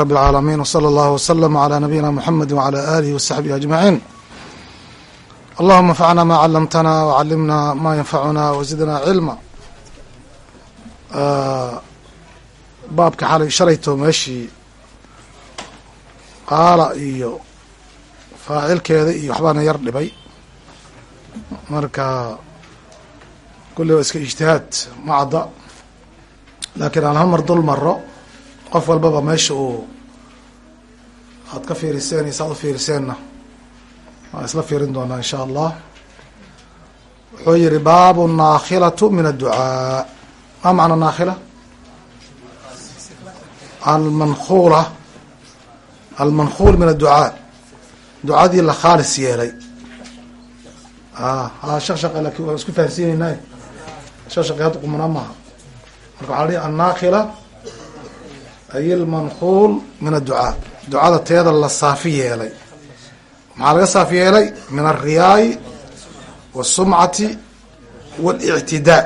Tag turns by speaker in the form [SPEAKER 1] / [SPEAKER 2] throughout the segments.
[SPEAKER 1] رب العالمين وصلى الله وسلم على نبينا محمد وعلى آله وصحبه أجمعين اللهم انفعنا ما علمتنا وعلمنا ما ينفعنا وزدنا علما baabka xalay shalayto meeshii qaala iyo faacilkeeda iyo waxbaana yar dhibay marka kulli waa iska ijtihaad ma cadda laakiin aan hal mar dul maro qof walbaba meesha uu aad ka fiiriseen iyo saad u fiiriseenna waan isla fiirin doonaa in sha allah. Wuxuu yihi baabu naakhilatu min adducaa. Ma macna naakhila? Almankhula almankhul min adducaa. Ducadii la khaalis yeelay. A shaq shaqe laakiin waan isku fahansiinayna shaq shaqe hadda qumana maaha. Marka waxaa la dhihi annaakhila ay lmanquul min adducaa ducada teeda la saafi yeelay maxaa laga saafi yeelay min alriyaayi wsumcati wاlictidaa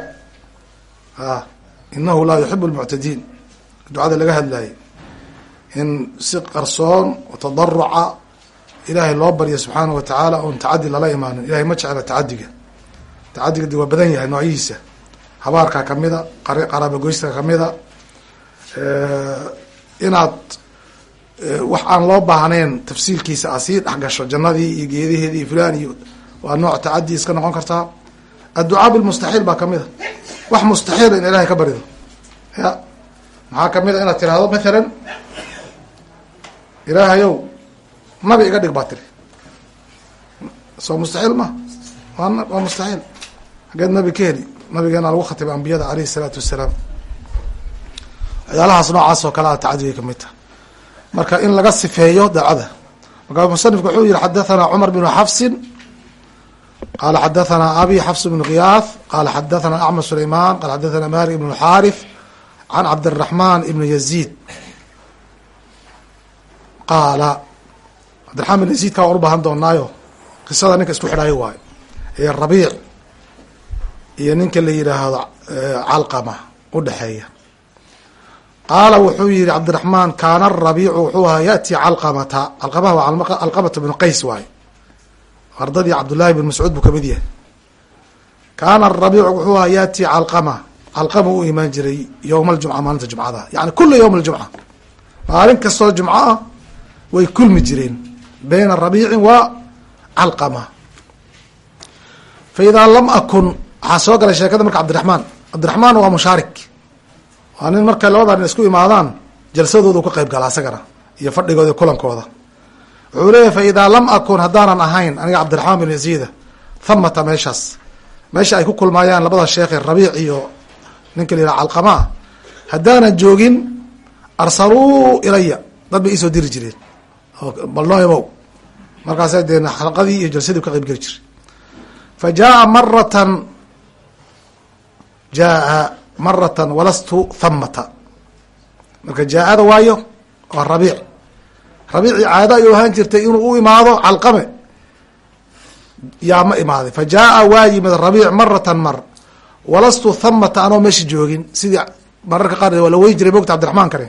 [SPEAKER 1] inahu laa yuxib lmuctadiin ducada laga hadlayo in si qarsoon oo tadaruca ilaahay loo baryo subxaana wa tacaala oon tacadi lala imaanin ilahay ma jecla tacadiga tacadiga de waa badan yahay noocyihiisa habaarkaa kamida qarabagoyska kamida inaad wax aan loo baahnayn tafsiilkiisa a sii dhexgasho jannadii iyo geedaheedi iyo fulan iyo waa nooc tacadi iska noqon kartaa. Adducaa bilmustaxiil baa ka mid a wax mustaxiila in ilahay ka barido. Ya maxaa ka mid a inaad tirahdo mathalan ilaahayow nabi iga dhig baa tiri. Soo mustaxiil ma? Waa waa mustaxiil. Hageed nabi ka heli. Nabigeena lagu khatibay ambiyada aleyhi salaatu wassalaam waxyaalahaas noocaas oo kale a tacadiga ka mid taha marka in laga sifeeyo dacada. Marka musanifku wuxuu yihi xadathana cumar bnu xafsin. Qala xadathana abi xafs bn kiyaas qala xadathana acmad sulayman qala xadathana malik ibn xaarif. Can cabdiraxman ibn yaziid. Qaala cabdiraxman ibn yaziid kaa waan u baahan doonaayo qisada ninka isku xidhaayo waayo ee rabiic iyo ninka la yidhaahdo calqama udhexeeya qaala wuxuu yihi cabdiraxmaan kaana rabiicu wuxuu ahaa yaأti calqamata calqamaha waa calqamata bnu qays waaye. Ardadii cabdullaahi bn mascuud buu ka mid yahay. Kaana rabiicu wuxuu ahaa yaأti calqama. Calqama u imaan jiray yowma aljumca maalinta jumcada. Yani kula yowm aljumca maalin kastoo jumco ah way kulmi jireen. Bayna rabiicin wa calqama. Fa idaa lam akun waxaa soo galay sheekada marka cabdiraxmaan cabdiraxmaan waa mushaarik waa nin markay labadaa nin isku imaadaan jalsadoodu ka qayb gala asagana iyo fadhigooda kulankooda. Wuxuu leeyahy fa idaa lam akun haddaanan ahayn aniga cabdiraxmaan bin yaziida thamata meeshaas meesha ay ku kulmaayaan labada sheekhe rabiic iyo ninka la yidhaha calqamaa haddaanan joogin arsaluu ilaya dad bay iisoo diri jireen. Bal noo imow markaasa dee xalqadii iyo jalsadii ka qayb geli jiray fa jaaa maratan jaaa maratan walastu thamata marka jaa-ada waayo waa rabiic. Rabiici caado ayuu ahaan jirtay inuu u imaado calqame. Yaa ma imaaday. Fa jaaa waa yimid rabiic maratan mar. Walastu thamata anoo meesha joogin. Sidii mararka qaar waa la wey jiray mogta cabdiraxmaan kane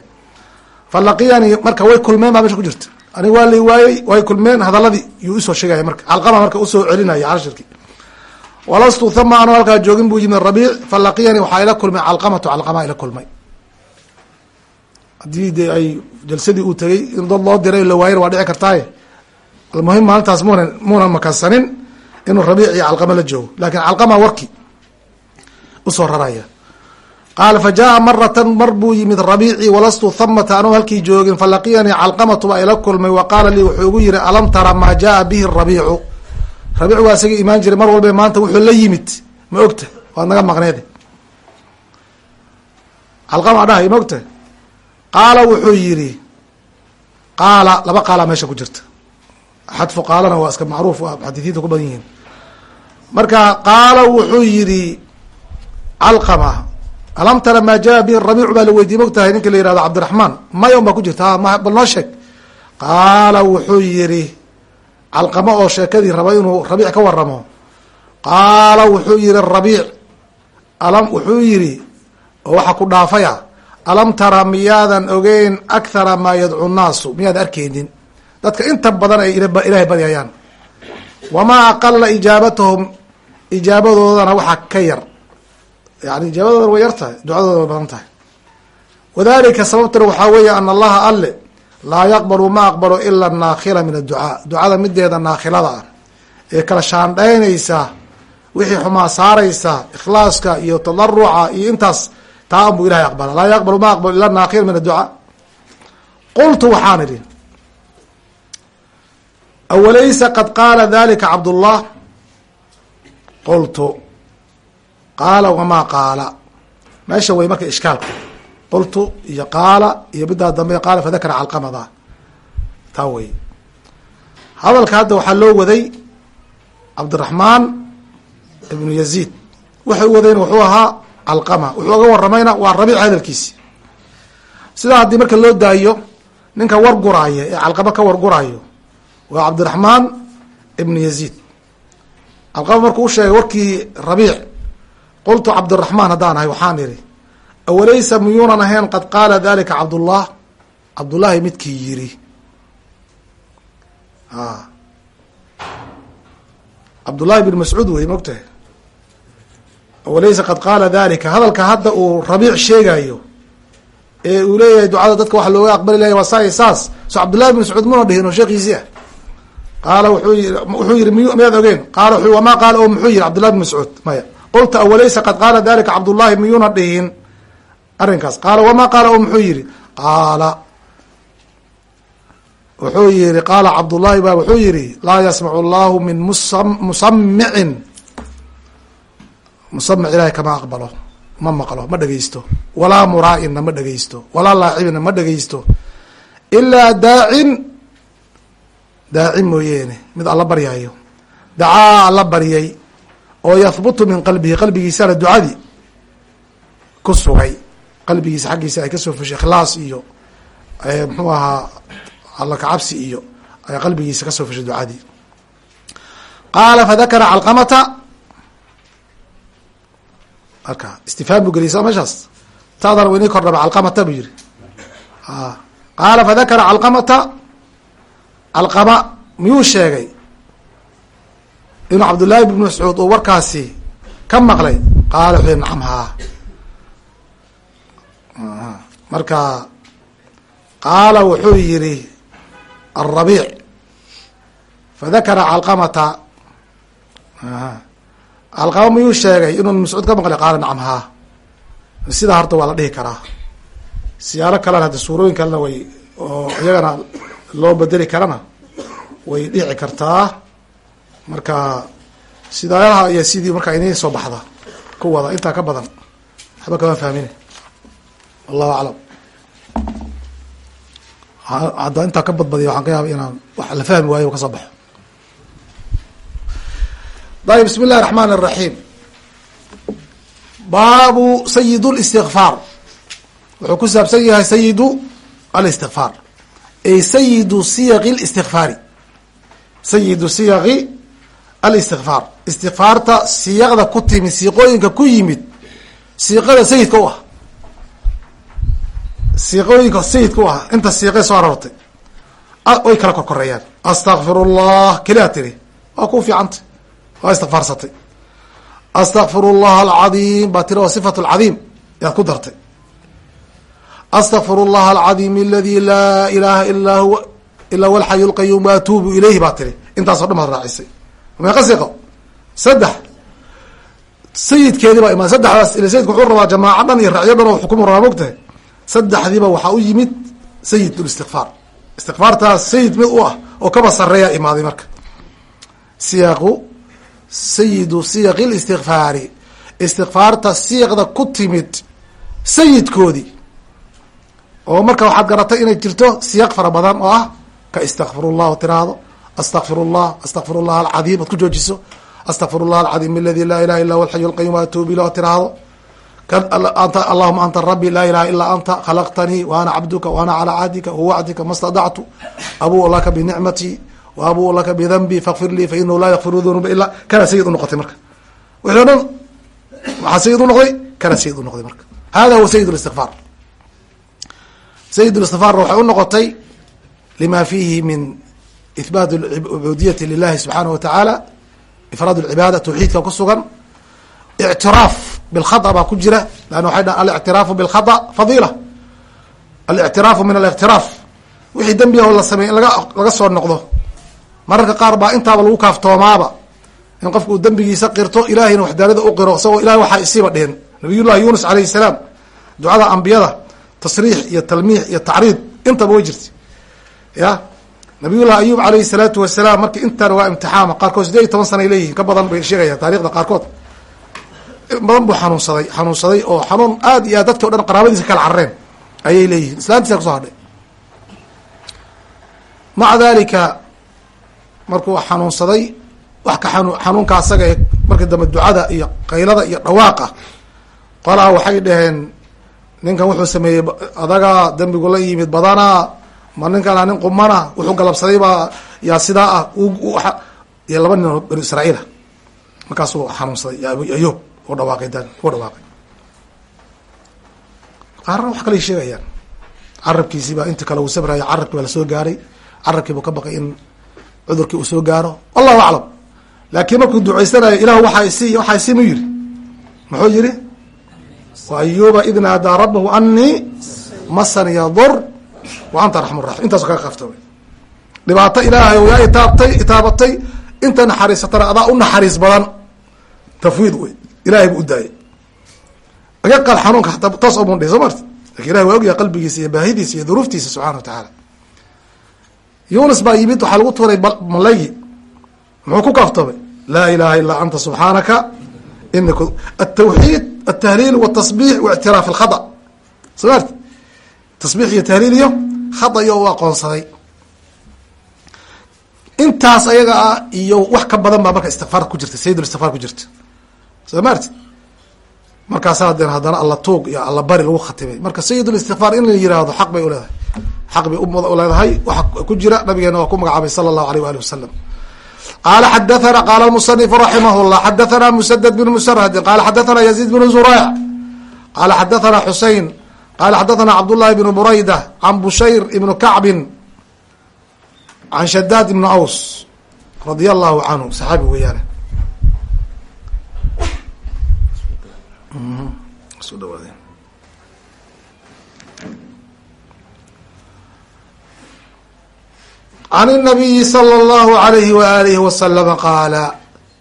[SPEAKER 1] fa laqiyanii marka way kulmeen baa meesha ku jirta. Aniga waa la waayey way kulmeen hadaladii yuu u soo sheegaya marka. Calqama marka u soo celinaya cashirkii walastu thama anoo halkaa joogin buu yimid rabiic fa laqiyanii waxaa ila kulmay calqamatu calqamaa ila kulmay. Haddii dee ay jalsadii uu tegey in dad loo diray la waayana waa dhici kartaaye. Almuhim maalintaas munan muunan makansanin inuu rabiic iyo calqama la joogo. Lakin calqama warki u soo raraya. Qaala fa maratan mar buu yimid rabiici walastu thamata anuu halkii joogin falaqiyanii calqamatu baa ila kulmay wa lii wuxuu igu yihi alam tara maa jaaa bihi rabiicu rabiic waa isaga imaan jiray mar walba maanta wuxuu la yimid. Ma ogta? Waad naga maqneede. Calqama dhahay ma ogta? Qaala wuxuu yihi qaala laba qaalaa meesha ku jirta. Xadfu qaalana waa iska macruuf muxadisiinta ku badan yihiin. Marka qaala wuxuu yihi calqama alam tara maa jaa bihi rabiicu baa la weydiiyey mogtahay ninka la yihahdo cabdiraxmaan. Maya un baa ku jirta. Bal noo sheeg. Qaala wuxuu yihi calqamo oo sheekadii raba inuu rabiic ka waramo qaala wuxuu yihi rabiic alam wuxuu yihi oo waxaa ku dhaafaya alam tara miyaadan ogeyn akhara maa yadcu nnaasu? Miyaadan arkeynin dadka inta badan ay ilaahay baryayaan wamaa aqala ijaabatahum ijaabadoodana waxaa ka yar. Yani ijaabadoodana way yar tahay ducadooda way badan tahay. Wadalika sababtana waxaa weeye ana allaha alle laa yaqbalu ma aqbalo ila naakhila min adducaa. Ducada mideeda naakhilada ah ee kala shaandhaynaysa wixii xumaa saaraysa ikhlaaska iyo tadaruca iyo intaas taa anbuu ilahay aqbala laa yaqbalu ma aqbalo ila naakhila min adducaa. Qultu waxaan idhi awalaysa qad qaala dalika cabdullah? Qultu qaala wamaa qaala. Meesha way marka ishkaalka qultu iyo qaala iyo midaa dambe qaala fadakara calqamada. Taa wey hadalka hadda waxaa loo waday cabdiraxmaan ibnu yaziid. Wuxuu wadayna wuxuu ahaa calqama. Wuxuu oga waramayna waa rabiic hadalkiisi. Sidaa haddii marka loo daayo ninka war guraaya ee calqama ka war guraayo waa cabdiraxmaan ibnu yaziid. Calqama markuu u sheegay warkii rabiic qultu cabdiraxmaan haddaan ahay waxaan idhi awalaysa miyuunan ahayn qad qaala dalika cabdullah cabdullaahi midkii yiri cabdullahi bin mascuud wey mogtahay awalaysa qad qaala dalika hadalka hadda uu rabiic sheegayo ee uu leeyahay ducada dadka waxa looga aqbali laya waa saa saas so cabdullahi bin mascuud muna dhihin oo sheekiisii ah qaala wuxuu yii wuxuu yihi miy miyaad ogeen qaala wamaa qaala o muxuu yihi cabdullahi bin mascuud maya qulta awalaysa qad qaala dalika cabdullahi miyuuna dhihin arrinkaas. Qaala wamaa qaala? O muxuu yihi qaala. Wuxuu yihi qaala cabdullahi ba wuxuu yihi laa yasmacu allahu min musa musamicin musamic ilahay kama aqbalo ma maqlo ma dhegeysto walaa muraa'inna ma dhegeysto walaa laacibinna ma dhegeysto ilaa daacin daaci mooyeene mid alla baryaayo. Dacaa alla baryay oo yahbutu min qalbihi qalbigiisana ducadii ku sugay qalbigiisa xaggiisa ay ka soo fushay ikhlaas iyo muxuu ahaa alla kacabsi iyo ay qalbigiisa ka soo fushay ducadii. Qaala fadakara calqamata. Marka istifhaam buu geliyay soo meeshaas taadana wa inii kordhaba calqamata buu yihi qaala fadakara calqamata. Calqama miyuu sheegay? Inuu cabdullaahi bn mascuud uu warkaasi ka maqlay. Qaala wuxuu yihi nacam haa marka qaala wuxuu yihi alrabiic. Fadakara calqamata. Calqama miyuu sheegay inuu mascuud ka maqlay qaala nacam? Haa sidaa horta waa la dhihi karaa. Siyaalo kalena haddi suurooyin kalena way oo iyagana loo bedeli karana way dhici kartaa. Marka sidaalaha iyo sidii markaa inii soo baxda ku wada intaa ka badan waxba kama fahmine wallahu aclam hadda intaa ka badbadiya waxaan ka yaaba inaan wax la fahmi waayo kasoo baxo dayib bismi illahi raxmaan الraxiim baabu sayid اlistikfaar wuxuu ku saabsan yahay sayidu alistikfaar ay sayidu siyaqi اlistikfaari sayidu siyaqi alistikfaar istikfaarta siyaqda ku timid siiqooyinka ku yimid siiqada sayidka u ah siiqooyinka sayidku ah inta siiqay soo aroortay ah, way kala korkoreeyaan astakfir llah keliyaa tidhi waa ku fiicanta waa istikfaarsatay astakfir llaha alcadiim baa tiri waa sifat lcadiim yaad ku dartay. Astakfir llaha alcadiim aladii laa ilaaha ilaa huwa ilaa huwa alxayu lqayuum waatuubu ilayhi baa tiri. Intaasoo dhan baad raacisay. Meeqa siiqo saddex. Sayidkeedii baa imaan. Saddexdaas sayidku wuxuu rabaa jamaaca dhan iyo raacyo dhan oo xukumu rabaa mogtahay saddexdiiba waxaa u yimid sayid listikfaar istikfaartaas sayid mid u ah oo kaba sareeyaa imaaday marka. Siyaqu sayidu siyaqi listikfaari istikfaarta siiqda ku timid sayidkoodii oo marka waxaad garatay inay jirto siyaq fara badan oo ah ka istakfir llah oo tiraahdo astakfir llah astakfir llah alcadiim oad ku joojiso astakfir llah alcadiim aladi laa ilaha illa huwa alxayu alqayum atuub ila oo tiraahdo allahuma anta rabi laa ilaha ilaa anta khalaqtanii waana cabduka waana alaa cahdika wawacdika ma stadactu abuu laka binicmatii waabuu laka bidanbi fakfir lii fainahu laa yakfiru dunuba ilaa kana sayid unoqotay marka. Wixii o dhan waxaa sayid unoqday kana sayid unoqday marka. Hada huwa sayid istikfaar sayid istikfaarna waxay unoqotay lima fihi min ihbaat cubudiyati lilahi subxaanah watacaala ifraad lcibaada tawxiidka ku sugan ictiraaf bilkhata baa ku jira lanna waxay dhahan alictiraafu bilkhata fadiila alictiraafu min aliktiraaf wixii dembi oo la sameey in laga soo noqdo mararka qaar baa intaaba lagu kaaftoomaaba in qofku uu dembigiisa qirto ilahayna waxdaanada u qiro isagoo ilahay waxaa isiiba dhihin nabiyullahi yunus alayhi salaam ducada ambiyada tasriix iyo talmiix iyo tacriid intaba way jirta ya nabiyullahi ayub alayhi salaatu wasalaam marki intaan waa imtixaama qaarkood sideed iyo toban sana ay leeyihiin ka badan bay sheegayaan taarikhda qaarkood badan buu xanuunsaday xanuunsaday oo xanuun aad iyo aad dadki o dhan qaraabadiisa kala carareen ayay leeyihiin. Islaantiisa ku soo hadhay. Maca dalika markuu xanuunsaday wax ka xanu xanuunka asaga ee markii dambe ducada iyo qaylada iyo dhawaaqa qolaa waxay dhaheen ninkan wuxuu sameeyey adagaa dembigu la yimid badanaa ma ninkan nin qumana wuxuu galabsaday baa yaa sidaa ah iyo laba nin oo banu israa'iila markaasuu xanuunsaday ayub u dhawaaqay dan u dhawaaqay. Qaarna wax kaley sheegayaan. Carabkiisii baa inta kale uu sabraya carabkii baa la soo gaaray. Carabkii buu ka baqay in cudurkii uu soo gaaro. Wallahu aclam. Laakiin markuu ducaysanayo ilah waxaa isi waxaa isi mu yiri muxuu yihi wa ayuba id naadaa rabahu anii masaniya dur wa anta raxma raxim intaasu kaga qaafta dhibaato ilaahay yaa itaabtay itaabatay. Inta naxariisatana adaa u naxariis badan. Tafwiid wey ilahay buu u daayay. Laga qaad xanuunka hataa toos omun dhihi soo laakiin ilahi waa ogyahay qalbigiisa iyo baahidiisa iyo duruuftiisa subxana wa tacaala. Yunis baa yimid waxaa lagu tuuray malayi muxuu ku kaaftoomay laa ilaha ilaa anta subxaanaka ini atawxiid altahliil wاtasbix waictiraaf alkhada. Soo marti tasbix iyo tahliil iyo khada iyo u aqoonsaday. Intaas ayaga ah iyo wax ka badan baa marka istikfaar ku jirta sayid istikfaar ku jirta soo maarti markaasaa deen haddana alla tuug iyo alla bari lagu khatimay. Marka sayid listikfaar in la yihahdo xaq bay uleedahay xaq bay uleedahay waxa ku jira nabigeena waa ku magacaabay sala allahu aleyh waali wasalam qaala xadathana qaala musanifu raximah llah xadathana musadad bn musarhadin qala xadathana yaziid bn zurayc qala xadathana xusein qala xadathana cabdullahi bn burayda can bushayr ibn kacbin can shadaad ibn aws radia allahu canhu saxaabi weeyaane Mm-hmm. an nabiyi sal llahu alayhi waalih wasalama qaala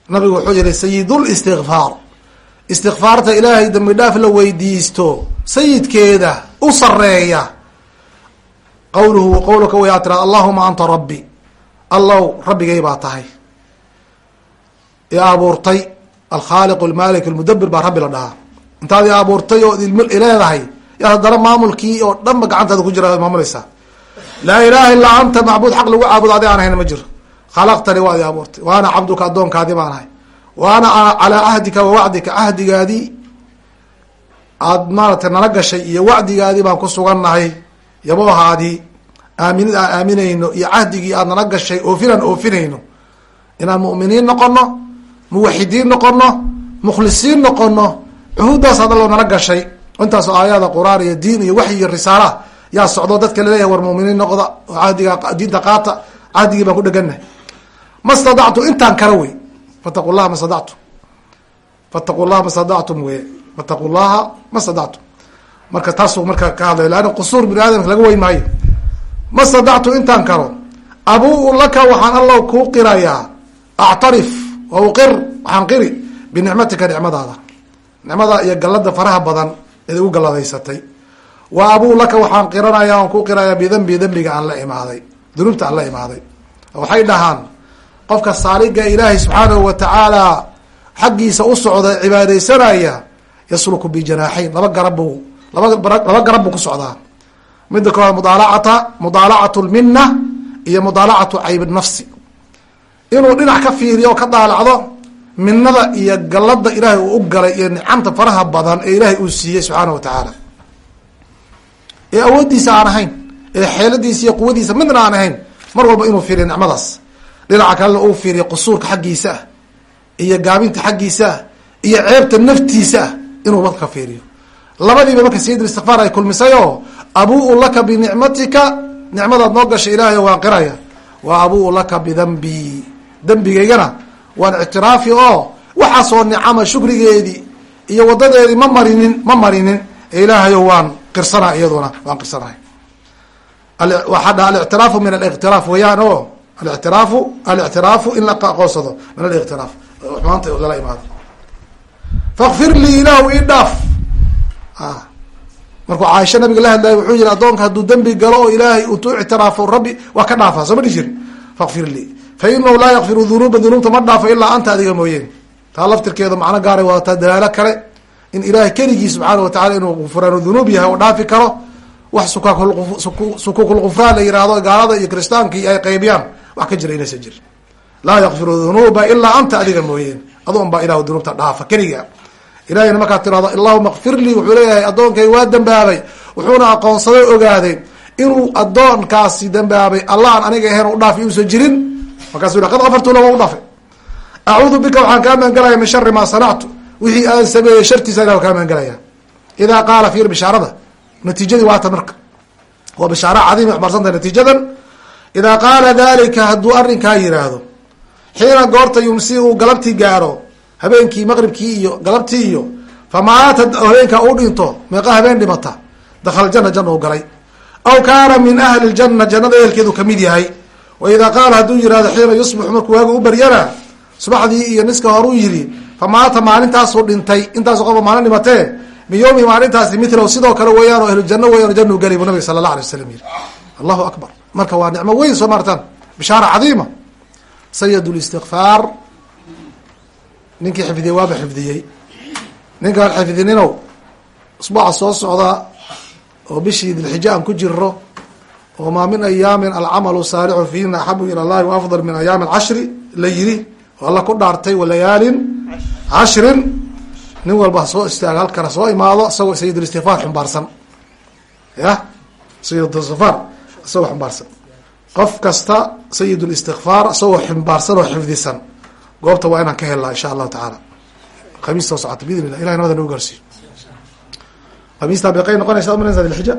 [SPEAKER 1] nabigu wuxuu yihi sayidlistikfaar istikfaarta ilaahay dambi dhaaf la weydiisto sayidkeeda u sareeya qawluhu qawluka wayaa tira allahuma anta rabbi. Allow rabbigay baa tahay. Ee abuurtay alkhaaliq lmaalik lmudabir baa rabbi la dhahaa intaad i abuurtay oo leedahay yaad haddana maamulkii oo dhanba gacantaada ku jira maamulaysaa. Laa ilaha illaa anta macbuud xaq lagu caabudo adi aan ahayn ma jiro. Khalaqtani waad i abuurtay. Wa ana cabduka addoonkaadi baan ahay. Wa ana calaa cahdika wa wacdika cahdigaadii aad maaratay nala gashay iyo wacdigaadii baan ku sugannahay yaboohaadii aaminid aan aaminayno iyo cahdigii aad nala gashay oofinaan oofinayno. Inaan mu'miniin noqono muwaxidiin noqono mukhlisiin noqono cuhuuddaas adaloo nala gashay. Intaasoo aayaada qur'aan iyo diin iyo waxyi iyo risaalaha yaa socdo dadka la leeyahay war muminiin noqda oo cahdiga diinta qaata cahdigii baan ku dhegannahay ma stadactu intaan kala wey. Fataqu llaha ma stadactu fataqu llaha ma stadactum wey. Fataqu llaha ma stadactum marka taasuu marka ka hadlay leanna qusuur bini aadamka laga weyn maayo. Ma stadactu intaan kalo abuu laka waxaan allow kuu qirayaa. Actarif wa uqir waxaan qiri binicmatika nicmadaada nicmada iyo gallada faraha badan igu galladaysatay. Wa abuu laka waxaan qiranaya aan ku qirayaa bidambi dembiga aan la imaaday dunuubta aan la imaaday. Waxay dhahaan qofka saaliga ilaahay subxaanahu wa tacaala xaggiisa u socda cibaadaysanaya yasluku bijanaaxayn laba garab buu laba laba garab buu ku socdaa. Midda koowaad mudaalacata mudaalacatu lmina iyo mudaalacatu cayb inuu dhinac ka fiiriyo oo ka daalacdo minada iyo gallada ilaahay uu u galay iyo nicamta faraha badan ee ilaahay uu siiyey subxaana wa tacaala. Ee awooddiisa aan ahayn ee xeeladiisa iyo quwadiisa midna aan ahayn mar walba inuu fiiriyo nicmadaas. Dhinaca kalena uu fiiriyo qusuurka xaggiisa ah iyo gaabinta xaggiisa ah iyo ceebta naftiisa ah inuu marka fiiriyo. Labadiiba marka sayid istikfaar ay kulmisay oo abuu laka binicmatika nicmadaad noo gashay ilaahay waan qiraya wa abuu laka bidambii dembigaygana waan ictiraafi oo waxaasoo nicama shukrigeedii iyo wadadeedii ma marinin ma marinin. Ilaahayo waan qirsana iyaduna waan qirsanahay. Waxaa dhaha alictiraafu min aliqtiraaf weyaan o alictiraafu alictiraafu in la aqoonsado min aliqtiraaf xumaanta lala imaado. Fakfir lii ilaahu ii dhaaf. Markuu caaisha nabiga la hadlaya wuxuu yihi addoonka hadduu dembi galo oo ilaahay utu ictiraafo rabbi waa ka dhaafaa soo ma dhi jirin. Fakfir lii fa inahu laa yakfiru dunuuba dunuubta ma dhaafo ilaa anta adiga mooyeen. Taa laftirkeeda macno gaaray wadataa dalaalo kale. In ilaahay keligii subxaana watacala inuu gufraanu dunuub yahay oo dhaafi karo wax sukuukulgufraan la yihahdo gaalada iyo kiristaankii ay qaybiyaan wax ka jira inaysan jirin laa yakfiru dunuuba ilaa anta adiga mooyeen. Adoon baa ilahu dunuubta dhaafa keliga. Ilahayna markaad tirahdo allahuma kfir lii wuxuu leeyahay addoonkay waa dembaabay wuxuuna aqoonsaday ogaaday inuu addoonkaasi dembaabay allah aan aniga ahayn u dhaafi uusan jirin markaasu qad afartu la waa u dhaafay. Acuudu bika waxaan kaa magangalaya min shari maa sanactu. Wixii aan sameeyey shartiisa ilah kaa magangalaya idaa qaala fiir bishaarada natiijadii waata marka. Waa bishaara cadiim xbarsantah natiijadan. Idaa qaala dalika hadduu arrinkaa yihaahdo xiina goorta yumsi uu galabtii gaaro habeenkii maqribkii iyo galabtii iyo famaata habeenkaa uu dhinto meeqa habeen dhimata dakhala jana jana u galay. Aw kaana min ahli ljana jannada ehelkeedu ka mid yahay wa idaa qaala hadduu yihahdo xiina yusbixu markuu waaga u baryana subaxdii iyo niska horuu yidhi famaata maalintaasuu dhintay. Intaasu qofa maalin dhimatee min yowmi maalintaasi milahu sidoo kale weeyaan oo ahlujanno weyan janu geli bu nabiga sala allah alay wasalam yihi allahu akbar. Marka waa nicmo weyn soo maartaan. Bishaara cadiima. Sayid listikfaar ninkii xifdiyey waaba xifdiyey. Ninkaan xifdininow usbuuca soo socda oo bishii dilxija aan ku jiro maa min ayaamin alcamalu saalixu fiina axabu ila llahi wa afdal min ayaami alcashri la yiri oo alla ku dhaartay walayaalin cashrin. Nin walba soo istaaga halkana soo imaado isagoo sayidulistikfaar xumbaarsan. Ya? Sayidulistikfaar isagoo xumbaarsan. Qof kasta sayidulistikfaar isagoo xumbaarsan oo xifdisan goobta waa inaan ka helnaa insha allahu tacaala. Khamiis soo socota biidn illah ilahay nabada nagu gaarsiiyo. Khamiistaa beeqay noqonaysa umalaysa dilxija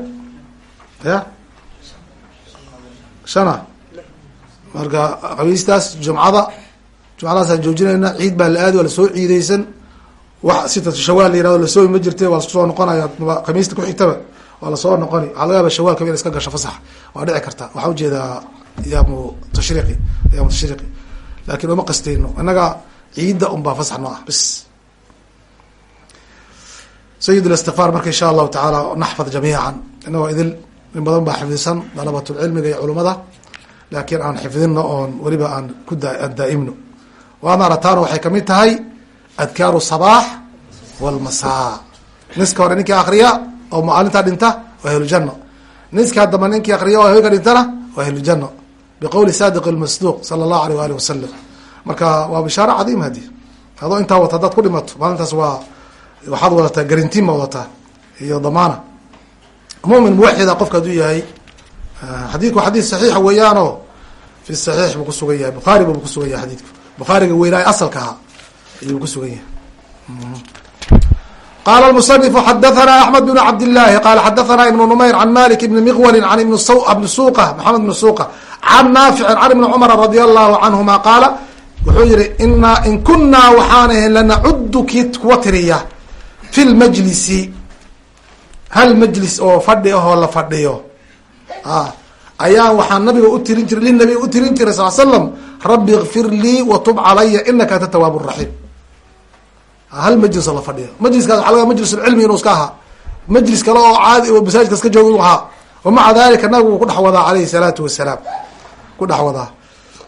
[SPEAKER 1] ya shana. Marka khamiistaas jumcada jumcadaasaan joojinayna ciid baa la aadi waa la soo ciideysan wax sitatu shawaal la yiraahdo lasoomi ma jirte waa lasku soo noqonaya khamiista kuxigtaba waa la soo noqoni waxaa laga yaaba shawaalka in iska gasho fasax waa dhici karta. Waxaa u jeedaa yaamu tashriiqi yaamu tashriiqi. Laakin uma qasteyno innaga ciidda un baa fasax noo ah bis sayid listikfaar marka insha allahu tacaala naxfad jamiican. Inagoo idil in badan baa xifdisan dalabatulcilmiga iyo culumada laakiin aan xifdino oon weliba aan ku aan daa'imno. Waad arataano waxay ka mid tahay adkaaru sabaax walmasaa niska hore ninkii akriya oo maalintaa dhinta waa ahlujanno niskaa damba ninkii akriya oo haweenka dhintana waa ahlujanno biqowli saadiq lmasduuq sala allahu aleyh waali wasalam marka waa bishaaro cadiim hadi adoo intaa wata hadaad ku dhimato maalintaas waa waxaad wadataa garantiin ma wadataa? Iyo damaana mumin muwaxida qofka hadduu yahay ah, xadiidku xadiid saxiixa weeyaanoo fi saxiix buu kusugan yahay bukhaari buu kusugan yahay xadiidku bukhaariga weynaa asalka ahaa ayuu kusugan yahay. Qala musnifu xadathana axmed بن cabdillahi qala xadathana ibnu numayr can malik ibni miqwalin an عن ابن maxamed ibni suqa can naaficin can ibni cumara radia allahu canhuma qaala wuxuu yihi inaa in kunaa waxaan ahayn lanacudu ki kuwa tiriya fi lmajlisi hal majlis oo fadhi ahoo la fadhiyo. Ayaan waxaan nabiga u tirin jiray linabiga u tirin jiray sal slam rabi ikfir lii watub calaya inaka anta tawaab raxiim hal majlis oo la fadhiyo. Majliskaas waa laga majlisulcilmi inuu iska ahaa. Majlis kale oo caadi masaajidka iska jooga inuu ahaa. Wamaca dalika nabigu ku dhex wadaa alayhi salaatu wasalaam ku dhex wadaa.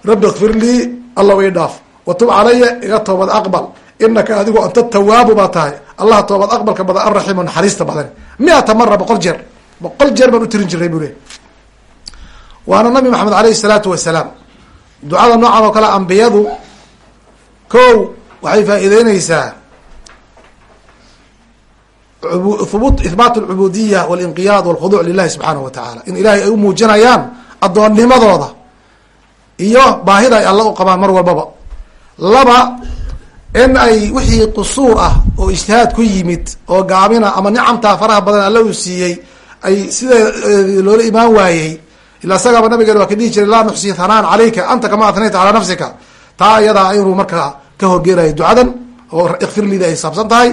[SPEAKER 1] Rabi ikfir lii alla ii dhaaf. Watub calaya iga toobad aqbal inaka adigu anta tawaabu baa tahay. Allah toobad aqbalka badan araxiim naxariista badan. Miata mara boqol jeer. Boqol jeer baan u tirin jiray buu le waana nabi maxamed aleyhi salaatu wasalaam. Ducada noocan oo kale ambiyadu ko waxay faa'iideyneysaa ihbaat alcubuudiya walinqiyaad walkhuduuc lilahi subxaanahu wa tacaala in ilahay ay u muujinayaan addoonnimadooda iyo baahida ay alla u qabaan mar walbaba. Laba in ay wixii qusuur ah oo ijtihaad ku yimid oo gaabina ama nicamtaa faraha badan alla uu siiyey ay sida loola imaan waayey? Ila isagaaba nabigeena waa ka dhihi jiray laa nuxsi hanaan calayka anta kama atnayta calaa nafsika. Taa iyadaa inuu markaa ka horgeerayo ducadan oo ikfir lida ay saabsan tahay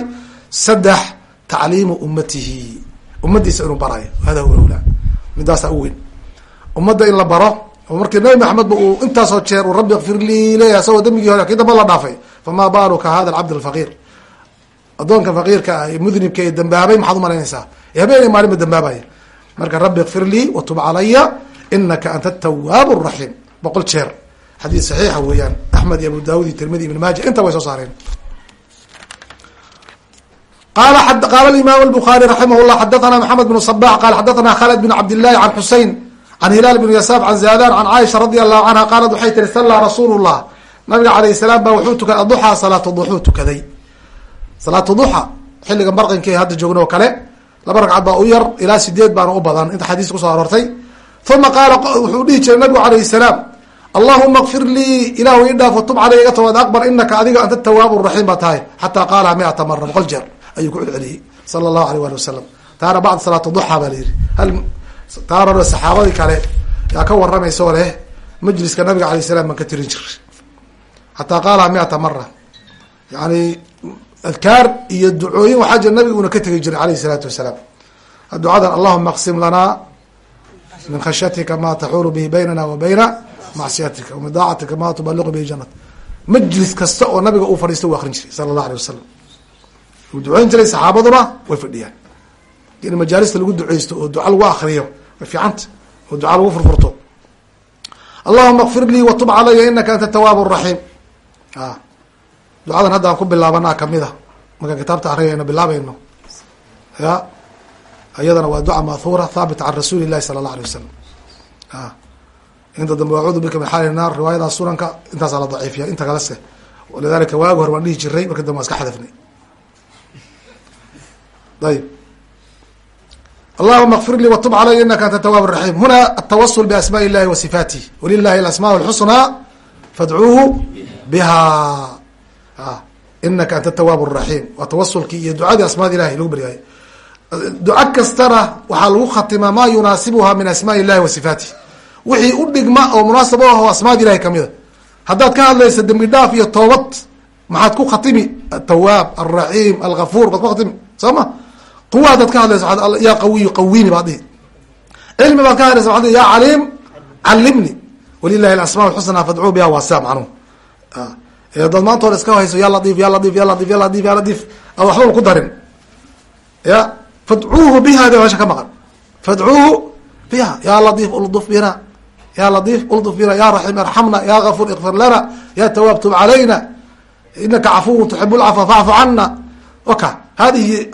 [SPEAKER 1] saddex tacliimu ummatihi. Ummadiisa inuu barayo hada huwa awlaa midaasa u weyn. Ummadda in la baro oo markii nabi maxamed ba uu intaasoo jeer uu rabbi ikfir lii leeyahay asagoo dambigii hore kii damba la dhaafay famaa baaluka hada cabd lfaqiir adoonka faqiirka ah mudnibka ee dambaabay maxaad umalaynaysaa habeenay maalinba dambaabaya marka rabbi kfir lii watub calaya inaka anta tawaab raxiim boqol jeer xadiid saxiixa weeyaan axmed iyo abu daawud iyo tirmidi ibn maaja inta way soo saareen qala qaala imam buaari raximah llah xadathana maxamed bn sabax qala xadathana khalid bn cabdillahi can xusein can hilaal bn yasaaf can zaadan can caaisha radi allahu canha qaalat waxay tiri sallaa rasuul llah nabiga alayh salaam baa wuxuu tukaday aduxaa salaat duxuu tukaday. Salaatu duxa xilliga barqinka ee hadda joogno oo kale laba ragcad baa u yar ilaa sideed baana u badan inta xadiis ku soo aroortay. Uma qaala wuxuu dhihi jiray nabigu alayh salaam allahuma kfir lii ilaahu ii dhaaf watub caley iga tawaad aqbal inaka adiga anta tawaabu raxiim baa tahay xataa qaalaha miata mara boqol jeer ayuu ku celceliyey sala allahu aleyh wali wasalam taana bacd salaat duxa baa layidhi hal taanana saxaabadii kale yaa ka waramaysa oo leh majliska nabiga alayh salaam baan ka tirin jiray xataa qaalaha miata mara yani adkaar iyo ducooyin waxaa jira nabiga una ka tegi jiray alayh salaatu wasalaam. Ducadan allahuma aqsim lanaa min khashyatika ma taxuulu bihi baynana wa bayna macsiyatika wa min daacatika ma tubaliqu bihi janat majlis kasta oo nabiga uu fadhiista u akrin jiray sala allah aleyh wasalam uu duceyn jiray saxaabaduna way fadhiyaan. In majaalista lagu duceysto oo duca lagu akriyo way fiicanta. Oo duca lagu furfurto. Allahuma kfir lii watub calaya inaka anta tawaab raxiim a ducadan hadda aan ku bilaabanaa kamida markaan kitaabta akriyayno bilaabayno. Ya. Iyadana waa duca mahuura thaabita can rasuuli llahi sala allah alay wasalam a inta dambe acuudu bika min xaali naar riwaayadaas sunanka intaasaa la daciifiya inta kale se. Walidalika waagi hore waan dhihi jiray marka dambe waan iska xadafnay. Ayb allahuma kfir lii watub calaya inaka anta tawaab raxiim huna atawasul biasmaء illahi wa sifaatih walilahi alasma اlxusnaa fadcuuhu biha inaka anta tawaab raxiim waa tawasulkii iyo ducadii asmaada ilahi lagu beryaayo duco kastana waxaa lagu khatimaa ma yunaasibuha min asmaء illahi wa wixii u dhigma oo munaasab u ah oo asmaada ilahi kamida haddaad ka hadlaysa dembi iyo toobad maxaad ku khatimi? Atawaab alraxiim algafuur baad ku khatimi. Soo ma? Quwa hadaad ka hadlaysa ya qawiyu qawini baad dhihi. Cilmi baad ka hadlaysa waad ya caliim calimni walilahi alasma lxusna fadcuu biha waasa macnuhu dad maanta hore iska hayso ya laiif ya laiif ya laif ya laif ya laiif aan waxba ku darin. Ya fadcuuhu biha de meesha ka maqan. Fadcuuhu biha ya laiif ulduf bina. Ya laiif ulduf bina. Ya raxiim arxamna ya gafur ikfir lana. Ya tawaab tub calayna inaka cafuwu tuxibu lcafa facfu cana oka hadihi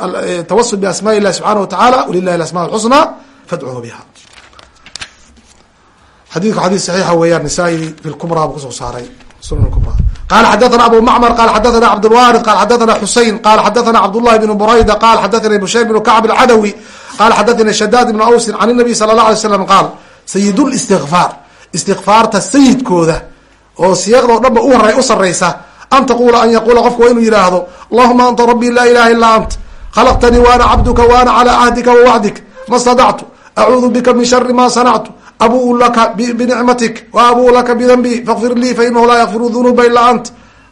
[SPEAKER 1] tawasul biasmaa illahi subxana watacaala walilahi alasmaa alxusna fadcuuhu biha xadiku xadiis saxiixa weeyaan nisaa-i fi lkumraa buu ku soo saaray sunan kubra qala xadathana abu macmar qala xadathana cabdlwarid qala xadathana xusein qala xadathana cabdullahi bn burayda qala xadathani bushayr bn kacb alcadawi qala xadathani shadaad ibn awsin can الnabiy sala اlah alay slam qaal sayid اlistikfaar istikfaarta sayidkooda oo siyaqda o dhan ba uhora u saraysa an taqula an yaqula qofka waa inuu yihaahdo allahuma anta rabbi laa ilaha ila ant khalaqtanii wa ana cabduka wa ana calى cahdika wawacdik ma stadactu acuudu bika min shari ma sanactu abuu laka binicmatik wa abuu laka bidanbi fakfir lii fainahu laa yakfiru dunuuba ila ant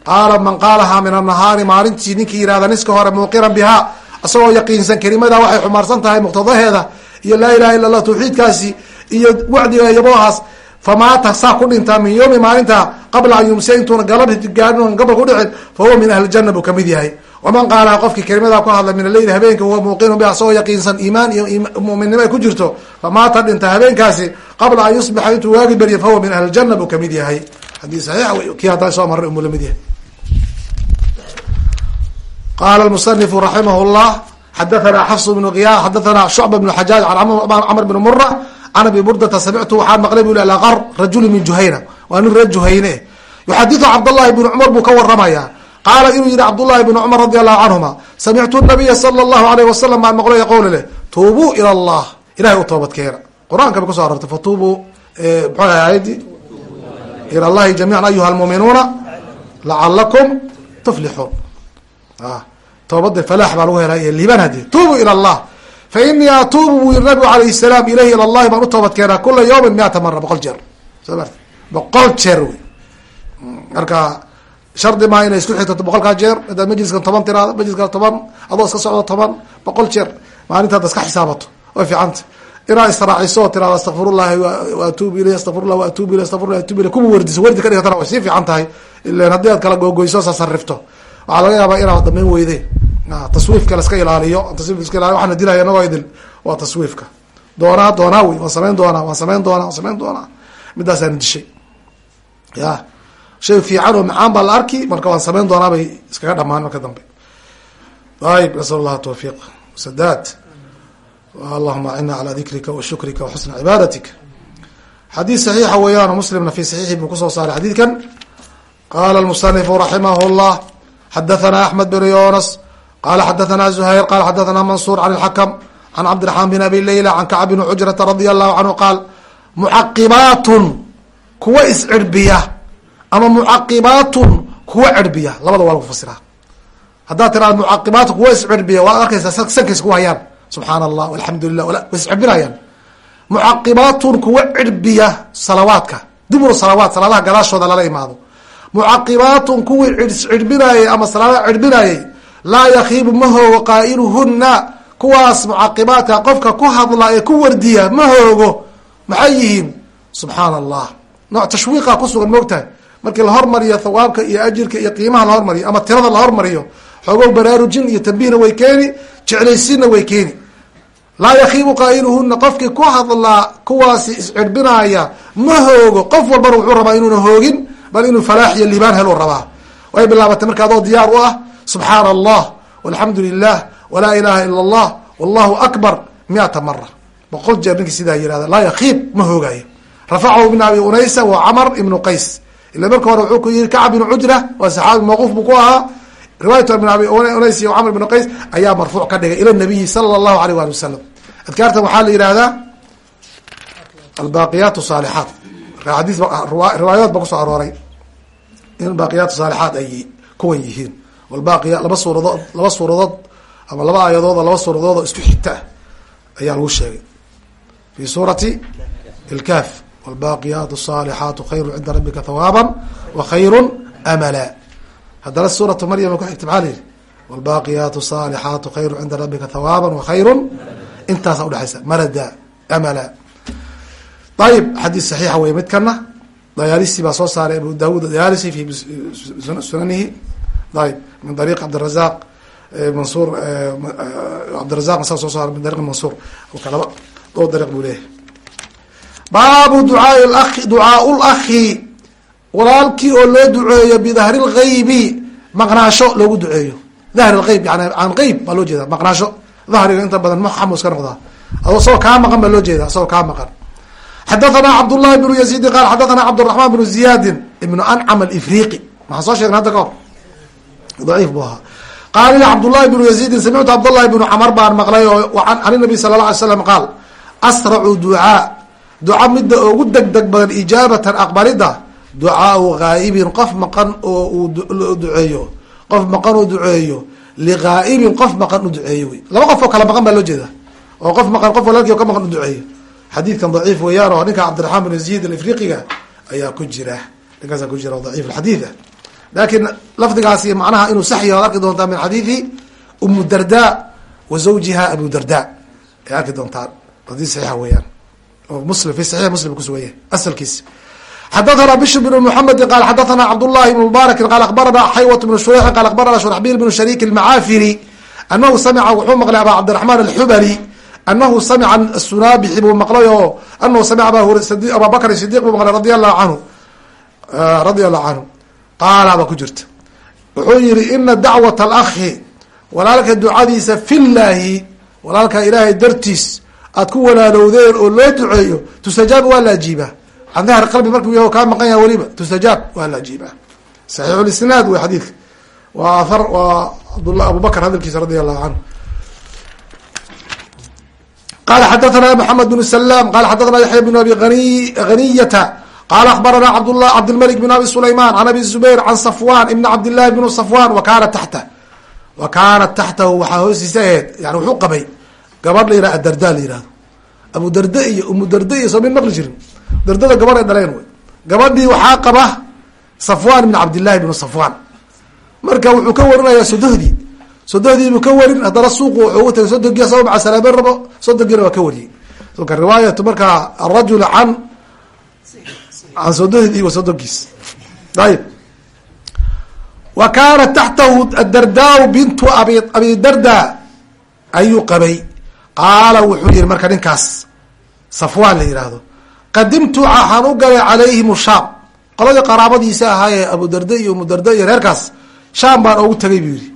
[SPEAKER 1] qaala man qaalahaa min annahaari maalintii ninkii yihahda niska hore muuqiran bihaa isagoo yaqiinsan kelimada waxay xumaarsan tahay muqtadaheeda iyo laa ilaha illa allah tawxiidkaasi iyo wacdiga yaboohaas famaata saa ku dhintaa min yowmi maalinta qabla an yumsiya intuuna galab gaarin gabal ku dhicin fa huwa min ahli janna buu ka mid yahay waman qaalaha qofkii kelimadaa ku hadla min aleyli habeenka huwa muuqinu biha asagoo yaqiinsan iimaan iyo muminnimo ay ku jirto famaata dhinta habeenkaasi qabla an yusbixa intuu waagi berya fa huwa min ahli janna buu ka mid yahay haddii saxiix kii haddaan soo marray umuu la mid yahay qala almusanifu raximah llah xadathana xafs bnu kiya xadathana shucba bnu xajaaj an camr bn mura can abi burdata samictu waxaa maqlay bu alaqar rajuli min juhayna waa nin reer juhayne yuxaditu cabdllahi bn cumar buu ka waramaya qaala inuu yihi cabdullahi bn cumar radi allahu canhuma samictu nabiya sala allahu alayh wasalam baan maqlo qowli leh tuubuu ila allah ilahay u toobadkeena qur'aanka bay kuso arortay fatuubuu mxu aayadi ila llahi jamiican ayuha almuuminuuna lacalakum tuflixuun toobada falaax baa lagu helay liibaan hadi tuubuu ila allah fa inii atuubu buu yiri nabigu alayh salaam ilayhi ila llahi baan u toobad keenaa kula yawmin miata mara boqol jeer boqol jeer wey marka shardi maa inay isku xigto boqolkaa jeer hadaad majliskan toban tiraado majliska toban adoo iska socdo toban boqol jeer maalintaad iska xisaabato. Way fiicanta inaad israaciso oo tirado astaqfirullahi waatuubu ileyh astaqfirullah waatuubu ileh astaqfirullah atubu kuwa wardiso wardi ka dhigatana way sii fiican tahay. Ilan haddii aad kala googoyso sasarifto waxaa laga yaabaa inaad damayn weyde. Taswiifka laska ilaaliyo taswifka laska waxaana dilaya inagoo idil waa taswiifka. Doonaa doonaa wey. Waan samayn doonaa waan samayn doonaa waan samayn doonaa. Midaasaana dishay. Ya shay fiican oo macaan baa la arki marka waan samayn doonaa bay iskaga dhamaan marka dambe. Ayib nasal allah tawfiiq. Sadaad allahuma acina calaa dikrika wa shukrika wa xusna cibaadatika xadiid saxiixa weeyaan muslimna fi saxiixi buu ku soo saaray xadiidkan. Qala lmusanifu raximah llah xadathana axmed bin yunas qala xadathana zuhayr qala xadathana mansuur can ilxakam can cabdiraxmaan bin abi leyla can kacb bn cujrata radia allahu canhu qaal mucaqibaatun kuwa iscirbiya ama mucaqibaatun kuwa cirbiya. Labada waa lagu fasiraa haddaad tiraada mucaqibaatun kuwa iscirbiya waad arkaysaa sankays ku hayaan. Subxaana allah alxamdu lilah way iscirbinayaan mucaqibaatun kuwa cirbiya salawaadka. Dubur salawaat salaadaha gadaashooda lala imaado. Mucaqibaatun kuwii cirbinaayey ama salaadaha cirbinaayey laa yakiibu ma hoogo qaa'iluhuna kuwaas mucaqibaadka qofka ku hadla ee ku wardiya ma hoogo. Maxay yihiin? Subxaana allah nooc tashwiiqa kusugan moogtahay markii la hormariyo thawaabka iyo ajirka iyo qiimaha la hormariyo ama tirada la hormariyo xoogow baraarujin iyo tambihna way keeni jeclaysiinna way keeni. Laa yakiibu qaa'iluhuna qofkii ku hadlaa kuwaasi iscirbinaaya ma hoogo. Qof walbana wuxuu rabaa inuuna hoogin bal inuu falaax iyo liibaan helu rabaa. Way bilaabatay marka adoo diyaar u ah subxaana allah walxamdu lilah walaa ilaha ila allah wallahu akbar miata mara boqol jeer ninkii sidaa yihahda laa yakiib ma hoogayo rafacahu ibn abi unaysa wa camar ibnu qays ila marka hore wuxuu ku yihi kacb ibnu cujra waa saxaabi mawquuf buu ku ahaa. Riwaayat ibn abi unays iyo camr ibnu qays ayaa marfuuc ka dhigay ila nabiyi sala allahu alayh wali wasalam adkaartan waxaa la yihahdaa albaaqiyaat saalixaat marka xadiis riwaayadood ba ku soo arooray in baaqiyaat saalixaat ay kuwan yihiin. Walbaaqiya laba suuradood laba suuradood ama laba aayadood oo laba suuradood oo isku xigta ayaa lagu sheegay. Fi suurati ilkaaf wlbaaqiyaatu saalixaatu khayru cinda rabbika hawaaba wakhayru amala haddana suuratu maryama kuxigta maxaa layihi wlbaaqiyaatu saalixaatu khayru cinda rabbika hawaaba wakhayru intaasa udhexaysa malada amala ayib xadiis saxiixa wey midkana dayaalisi baa soo saaray abu daawud dayaalisi fi sunanihi ayb min ariiq cabdirazaq mansuur cabdirazaq masa soo saara min ariiq mansuur lka laba dhowr dariiq buu leeyahay baabu ducaai ai ducaau lakhi walaalkii oo loo duceeyo bidahri lgaybi maqnaasho loogu duceeyo. Dahri lgeyb yani can qeyb baa loo jeeda maqnaasho. Dahriga inta badan maxamu iska noqdaa. Adoo sagoo kaa maqan baa loo jeeda asagoo kaa maqan. Xadathana cabdullahi bnu yaziidin qaal xadathana cabdiraxmaan bnu ziyadin ibnu ancam alifriqi maxaan soo sheegna hadda ka hor? Daciif buu ahaa. Qaala li cabdullahi bnu yaziidin samictu cabdullahi bnu camar baan maqlay oo an nabi sala la alay slam qaal asracu ducaa duca midda ugu deg deg badan ijaabatan aqbalida ducaau ghaa'ibin qof maqan oo uu duceeyo. Qof maqan oo duceeyo. Lighaa'ibin qof maqan u duceeyo wey. Laba qof oo kala maqan baa loo jeeda. Oo qof maqan qof walaalkii ka maqan u duceeyo. Xadiidkan daciif weeyaan oo ninka cabdiraxmaan bin ziyid alifriqiga ayaa ku jira. Ninkaasa ku jira daciif alxadiid ah. Laakiin lafdigaasi macnaha inuu saxya ad arki doontaa min xadiidi umu darda wa zawjiha abu darda ay arki doontaan. Xadiid saxiixa weeyaan muslim fi saxiix muslim kusugan yahay asalkiisa xadathana bishr bn mxamedi qal xadathana cabdullahi bn mubaaraki qaal akbarana xaywat bn shureixin qaal akbarana shurxbil bn shariik almacaafiri anahu samica wuxuu maqlay aba cabdiraxmaan alxubali anahu samica asunabixi buu maqlay oo anahu samica aba bakr sidiq buu maqlay radi allahu canhu radia allahu canhu qaala baa ku jirta. Wuxuu yihi ina dacwat alakhi walaalka ducadiisa fi llaahi walaalka ilaahay dartiis aad ku walaalowdeen oo loo duceeyo tustajaab waa la ajiibaa can dahri qalbi markuu yah kaa maqan yaha weliba tustajaab waa la ajiibaa saxiixulisnaad wey xadiidka waa athar waa abdullah abu bakr hadalkiisa radi allahu canhu qala xadathana maxamed bn salaam qala xadathana yaxya bn abi haniyata qala akbarana cabdlah cabdilmalik bn abi sulayman can abi zubayr can safwan ibn cabdillahi bn safwan wa kaanat taxta. Wa kaanat taxtahu waxaa hoostiisa aheed yani wuxuu qabay gabadh la yihah adarda la yihahdo abu darda iyo umu darda iyo soo mid maqli jirin. Dardada gabadh ay dhaleen wey gabadhii waxaa qaba safwan ibn cabdillahi ibnu safwan marka wuxuu ka warinayaa sodohdii sodohdii buu ka warin haddana suuqu wuxuu u tagay sodonki asagoo macasalaaben rabo sodonkiina waa ka wariyey. Ka riwaayatu markaa arajul can can sodohdii wa sodonkiis ayib wa kaanat taxtahu adardaa bintu abi abi darda ayuu qabay qaala wuxuu yihi marka ninkaas safwan la yihahdo qadimtu waxaan u galay calayhim shaam. Qoladii qaraabadiisa ahaayee abu darda iyo umu darda iyo reerkaas shaam baan ogu tagay buu yihi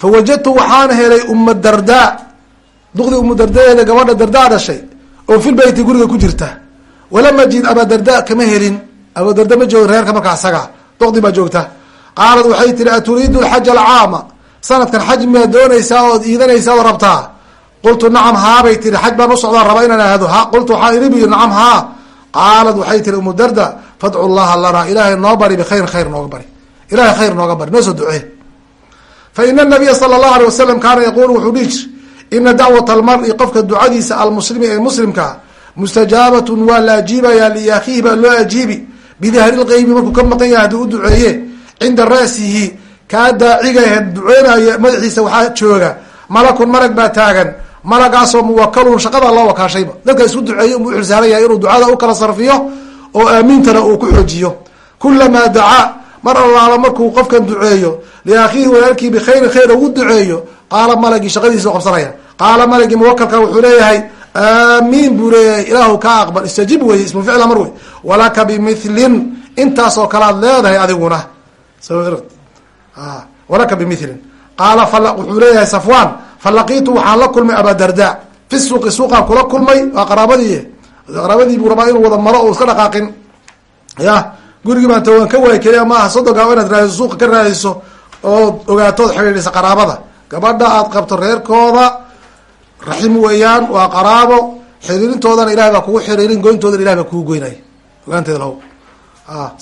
[SPEAKER 1] fawajadtu waxaan helay uma darda. Duqdii umu dardaeeda gabadha dardaa dhashay oo fil beyti guriga ku jirta. Walam ajid aba darda kama helin. Abu darda ma joogin reerka markaa isaga duqdii baa joogta. Qaalad waxay tihi aturiidu alxaja alcaama? Sanadkan xaj miyaad doonaysaa ood iidanaysaa ood rabtaa qultu nacam haabay tihi xaj baan usocdaa rabaa inaan ahdo ha qultu waxaa yiri nacam haa qaalad waxay tihi umu darda fadcu llaha lanaa ilaahay noo bari bikhayrin khayr nooga bari ilahay khayr nooga bari noo soo ducee fa ina nabiya sala allahu alay wasalam kaana yaquulu wuxuu dhihi jir ina dacwat almari qofka ducadiisa almuslimi ee muslimkaa mustajaabatun waa la ajiibayaa liakhiihi baa loo ajiibi bidahri lqeybi markuu ka maqan yahay hadduu u duceeye cinda ra'sihi kaa daaciga duceynaya madaxiisa waxaa jooga malakun malag baa taagan malagaasoo muwakalun shaqada loo wakaashayba. Dadka isku duceeye umuu xilsaaran yahay inuu ducada u kala sarfiyo oo aamiintana uu ku xoojiyo. Kulamaa dacaa mar allaala markuu qofkan duceeyo liakhiihi walaalkii bikhayrin khayr ugu duceeyo qaala malagii shaqadiisa qabsanaya. Qaala malagii muwakalka wuxuu leeyahay aamiin buu leeyahay ilaahu ka aqbal istajib wey ismu ficla mar wey walaka bimilin intaasoo kalead leedahay adiguna. Walaka bimilin qaala wuxuu leeyahay safwan falaqiitu waxaan la kulmay abadarda fi suuqi suuqaan kula kulmay waa qaraabadii qaraabadii buu rabaa inuu wada maro o iska dhaqaaqin ya gurigii baan tawaan ka waay keliya maaha soddonkaa inaad raadiso suuqa ka raadiso ood ogaatood xidhiidhisa qaraabada gabadha aad qabto reerkooda raxim weeyaan waa qaraabo xiriirintoodana ilahay baa kugu xiriirin goyntoodana ilahay baa kugu goynaya ogaanteeda lahow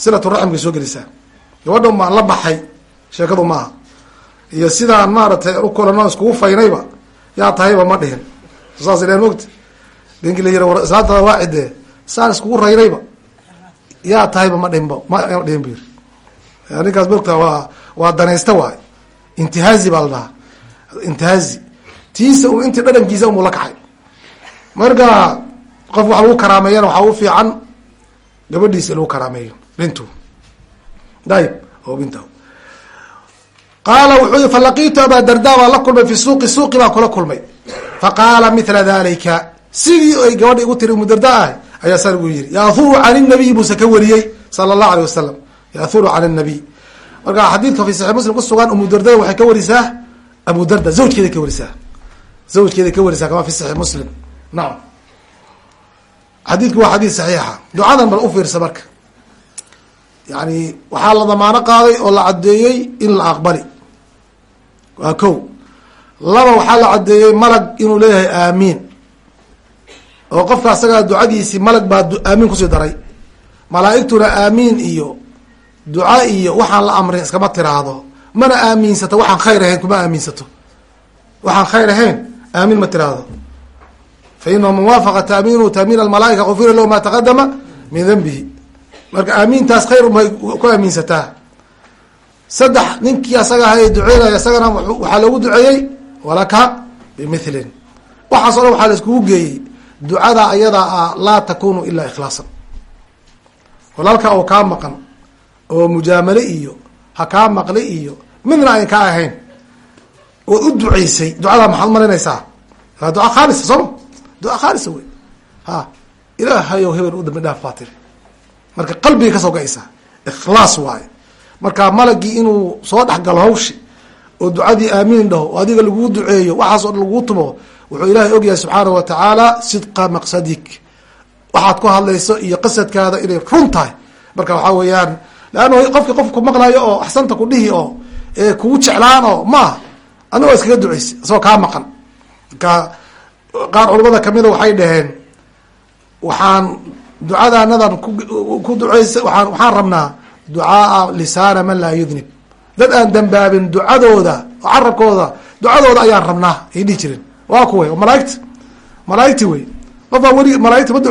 [SPEAKER 1] silatu raximkay soo gelisaa gabadhan baan la baxay sheekadu maaha iyo sidaan maaragtay u kulano iskugu faynayba yaa tahayba ma dhihin. Saas ilan mogta ninki la yiri war islaantada waa cidee saan iskugu raynayba yaa tahayba ma dhihinba ma dhihin bu ninkaas mogta waa waa danaysta waay. Intihaazi baa la dhahaa. Intihaazi tiisa un intii dhadhankiisa unbuu la kacay. Marka qof wax lagu karaameeyana waxaa u fiican gabadhiisa lagu karaameeyo bintu dayib oo binta qaala wuxuu yii falaqiitu abaa darda baan la kulmay fi suuqi suuqi baan kula kulmay. Faqaala mila dalika sidii ay gabadha igu tiri umudarda ah ayaa saa yiri yaahuru can nabiy buuse ka wariyey sala allahu aleyh wasalam yaahuru can nabiy marka xadiidka fi saxix muslim kusugan umudardada waxay ka warisaa abu darda zawjkeeday ka warisaa. Zawjkeeday ka warisaa kama fi saxix muslim. Nacam xadiidku waa xadiid saxiixa. Ducadan bal ufiirsa marka. Yani waxaa la damaano qaaday oo la caddeeyey in la aqbali waa ko laba waxaa la caddeeyey malag inuu leeyahay aamiin. Oo qofka asagaa ducadiisii malag baa aamiin ku sii daray. Malaaigtuna aamiin iyo duca iyo waxaan la amrin iskama tiraahdo. Mana aamiinsato waxaan khayr ahayn kuma aamiinsato. Waxaan khayr ahayn aamiin ma tiraahdo. Fa inahu man waafaqa taamiinu taamiin almalaaika gufira lahu ma taqadama min danbihi marka aamiintaas khayr umay ku aamiinsataa saddex ninkii asaga ahay duceynaya isagana waxaa loogu duceeyey walaka bimilin waxaas o dhan waxaa la iskugu geeyey ducada ayadaa ah laa takunu ilaa ikhlaasan. Walaalka oo kaa maqan oo mujaamale iyo ha kaa maqli iyo midna ayn kaa ahayn ood u duceysay ducadaa maxaad marinaysaa? Waa duca khaalisa sooma duca khaalisa wey. Ha ilaahayow hebel u dambi dhaaf baa marka qalbiga ka soo ga-aysaa ikhlaas waaye marka malagii inuu soo dhexgalo hawshi oo ducadii aamiin dhaho oo adiga laguu duceeyo waxaas oo dhan laguu tumo wuxuu ilaahay ogyahay subxaanahu wa tacaala sidqa maqsadik. Waxaad ku hadlayso iyo qasadkaada inay run tahay. Marka waxaa weeyaan leanna qofki qof ku maqlayo oo axsanta ku dhihi oo kugu jeclaan oo maaha adna waa iskaga duceysay isagoo kaa maqan. Marka qaar culamada kamida waxay dhaheen waxaan ducadaanadan ku duceysa waaan waxaan rabnaa ducaaa lisaana man laa yudnib. Dad aan dambaabin ducadooda oo carabkooda ducadooda ayaan rabnaa ay dhihi jireen. Waa kuwa oo malaaigta? Malaaigti wey. Qof baa weli malaaigti mad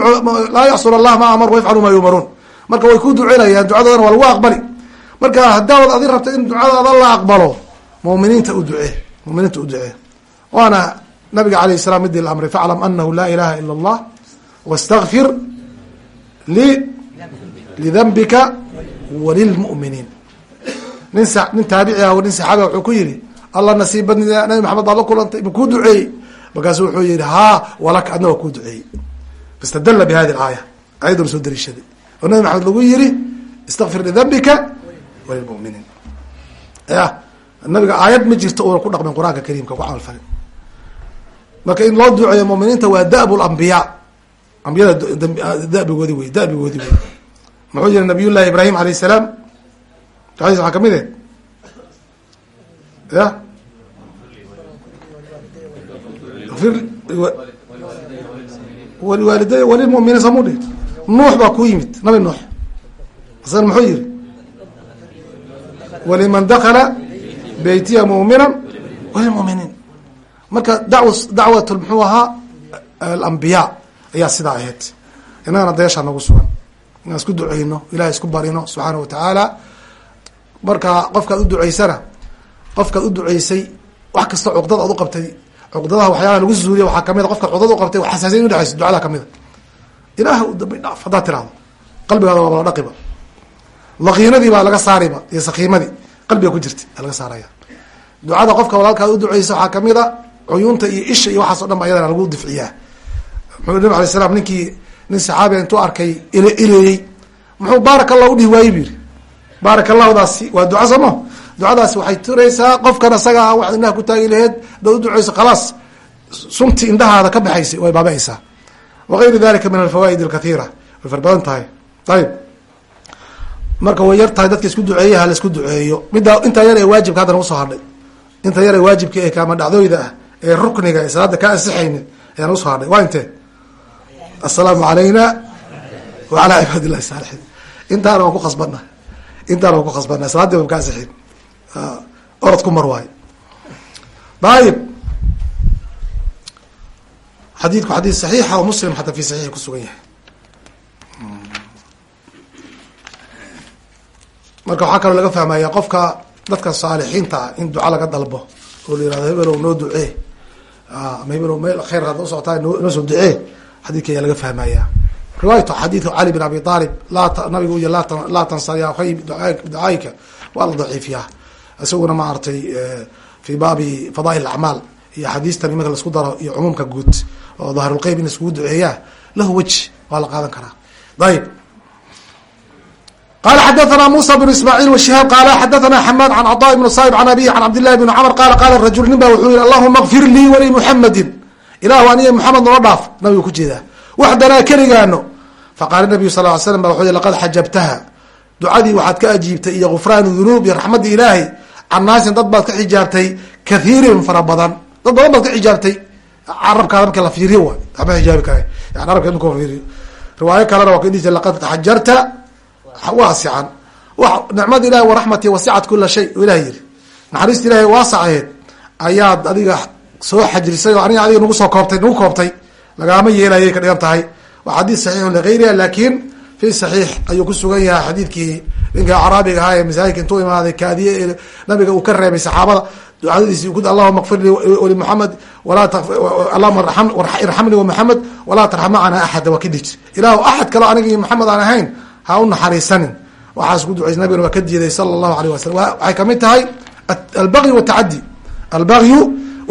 [SPEAKER 1] laa yacsur allah ma amar wayafcalu maa yumaruun. Marka way ku ducinayaan ducadoodana waa lagu aqbali. Marka haddaad adi rabta in ducadaada la aqbalo muminiinta u ducee muminiinta u ducee. Waana nabiga alayh salam midii la amray faclam anahu laa ilaha ila allah wastakfir li lidanbika walilmu'miniin. Nin nin taabici ah nin saxaabi wuxuu ku yihi allah nasiib badni nabi maxamed baad la kulantay kuu duceeyey. Markaasu wuxuu yihi haa walaka adna waa kuu duceeyey. Fastadalla bi hadi aaya ayaduna soo dariishaday oo nabi maxamed lagu yihi istakfir lidambika walilmuminiin. Ya nabiga aayad ma jirto uuna ku dhaqmin qur'aanka kariimka ku camal falin marka in loo duceeyo muminiinta waa da'bu lambiyaa ambiyada dabigoodi wey dabigoodi wey muxuu yihi nabiy llahi ibraahim alayh salaam? Ducadiis waxaa ka mid eh. Ya? Waliwaaliday walilmuminiin samudhi nuux baa ku yimid nabi nuux. Asagana muxuu yihi waliman dakala beytiya mu'mina walilmuminiin. Marka daw dacwat muxuu ahaa alambiyaa ayaa sidaa ahayd. Inagana deeshaa nagu sugan inaan isku duceyno ilahay isku barino subxaana watacaala marka qofkaad u duceysana qofkaad u duceysay wax kasta cuqdad aad u qabtay cuqdadaha waxyaala lagu suuliya waxaa ka mid a qofkaad cuqdad u qabtay xasaasiya udhexeysa ducada ka mid a ilaah u dambi dhaaf haddaad tirahdo qalbigaada waaba la dhaqiba laqiinadii baa laga saariba iyo sakiimadii qalbiga ku jirta aa laga saaraya. Ducada qofka walaalkaad u duceysa waxaa ka mid a cuyuunta iyo isha iyo waxaas dhan ba ayadana lagu difciyaa. Muxuu nabig alay slam ninkii nin saxaabiga intuu arkay il ileeyey muxuu baaraka allah udhihi waaye bu yihi baaraka allahdaasi waa duca somo ducadaasi waxay turaysaa qofkan isaga a wax indhaha ku taagi laheed hadaad u duceyso khalaas sunti indhahaada ka baxaysay way baaba-aysaa wagayru dalika min alfawaa'id alkathiira. Way far tahay. Ayib marka way yar dadka isku duceeya ha la duceeyo. Middaa intaa yar ee waajibka haddana u soo hadhay. Inta yar ee waajibka ee kaama dhacdooyda ah ee rukniga ee salaada ka ansixaynin ayaan u soo hadhay. Waa intee assalaamu calayna wacalaa cibaad illahi saalixiin intaana waan ku khasbana intaana waan ku khasbana salaadii waan ka ansixin orod ku mar waayo dayib xadiidku xadiid saxiixa oo muslim xataa fi saxiixi kusugan yahay. Marka waxaa kaloo laga fahmaya qofka dadka saalixiinta ah in duca laga dalbo oo la yihahdo hebelow noo ducee. Ama hebelow meel khayr hadda usocotaa noo soo ducee xadiidka ayaa laga fahmaya riwaayatu xadiidu cali bin abi aalib laa nabigu y laa tansar ya khay ducaayka waa la daciifiyaa. Isaguna maaragtay fi baabi fadaa'il acmaal iyo axaadiistan imanka la isku daro iyo cumuumka guud oo daahirulqeyb in iskugu duceeyaa lahu wej waa la qaadan karaa. Ayib qala xadathana musa bn ismaaciil wshihaab qala xadathana xamaad can caطa ibn saib an abihi can cabdillahi bn cumar qala qala rajul nin ba wuxuu yihi allahuma kfir lii wali muxamedin ilahu aniya muxamed noo dhaaf nabigu ku jeedaa. Waxdanaa keligaano faqaala nabiyu sal ly slam ba wuxuu yhi laqad xajabtaha. Ducadii waxaad ka ajiibtay iyo gufraanu dunuub iyo raxmadda ilaahay can naasin dad baad ka xijaabtay kathiirin fara badan. Dad badan baad ka xijaabtay. Carabkaada marka la fiiriyo waay ama xijaabi kara yani arabka marka fiiriyo. Riwaayo kalena waa ka laqad xajarta. Waasican wa nicmada ilahi waraxmati wasicat kula shay oo ilahay yiri naxariista ilahay waasaceed ayaad adiga soo xajrisay oo aniga adiga nagu soo koobtay nagu koobtay lagaama yeelayay ka dhigan tahay. Waa xadiid saxiixun ligayriha laakin fi saxiix ayuu ku sugan yahay xadiidkii ninka acraabiga ahaa ee masaajidka intuu imaaday kaadiye nabiga uu ka reebay saxaabada. Ducadadiisi allahuma kfir lii walimuxamed walaa allahuma irxamnii wamuxamed walaa tarxam macana axada waa ka dhiji ilahu axad kaleo aniga iyo maxamed aan ahayn ha u naxariisanin. Waxaas ku duceysa nabigana waa ka diiday sala allahu alayh wasalam waxay ka mid tahay albagyu watacadi albagyu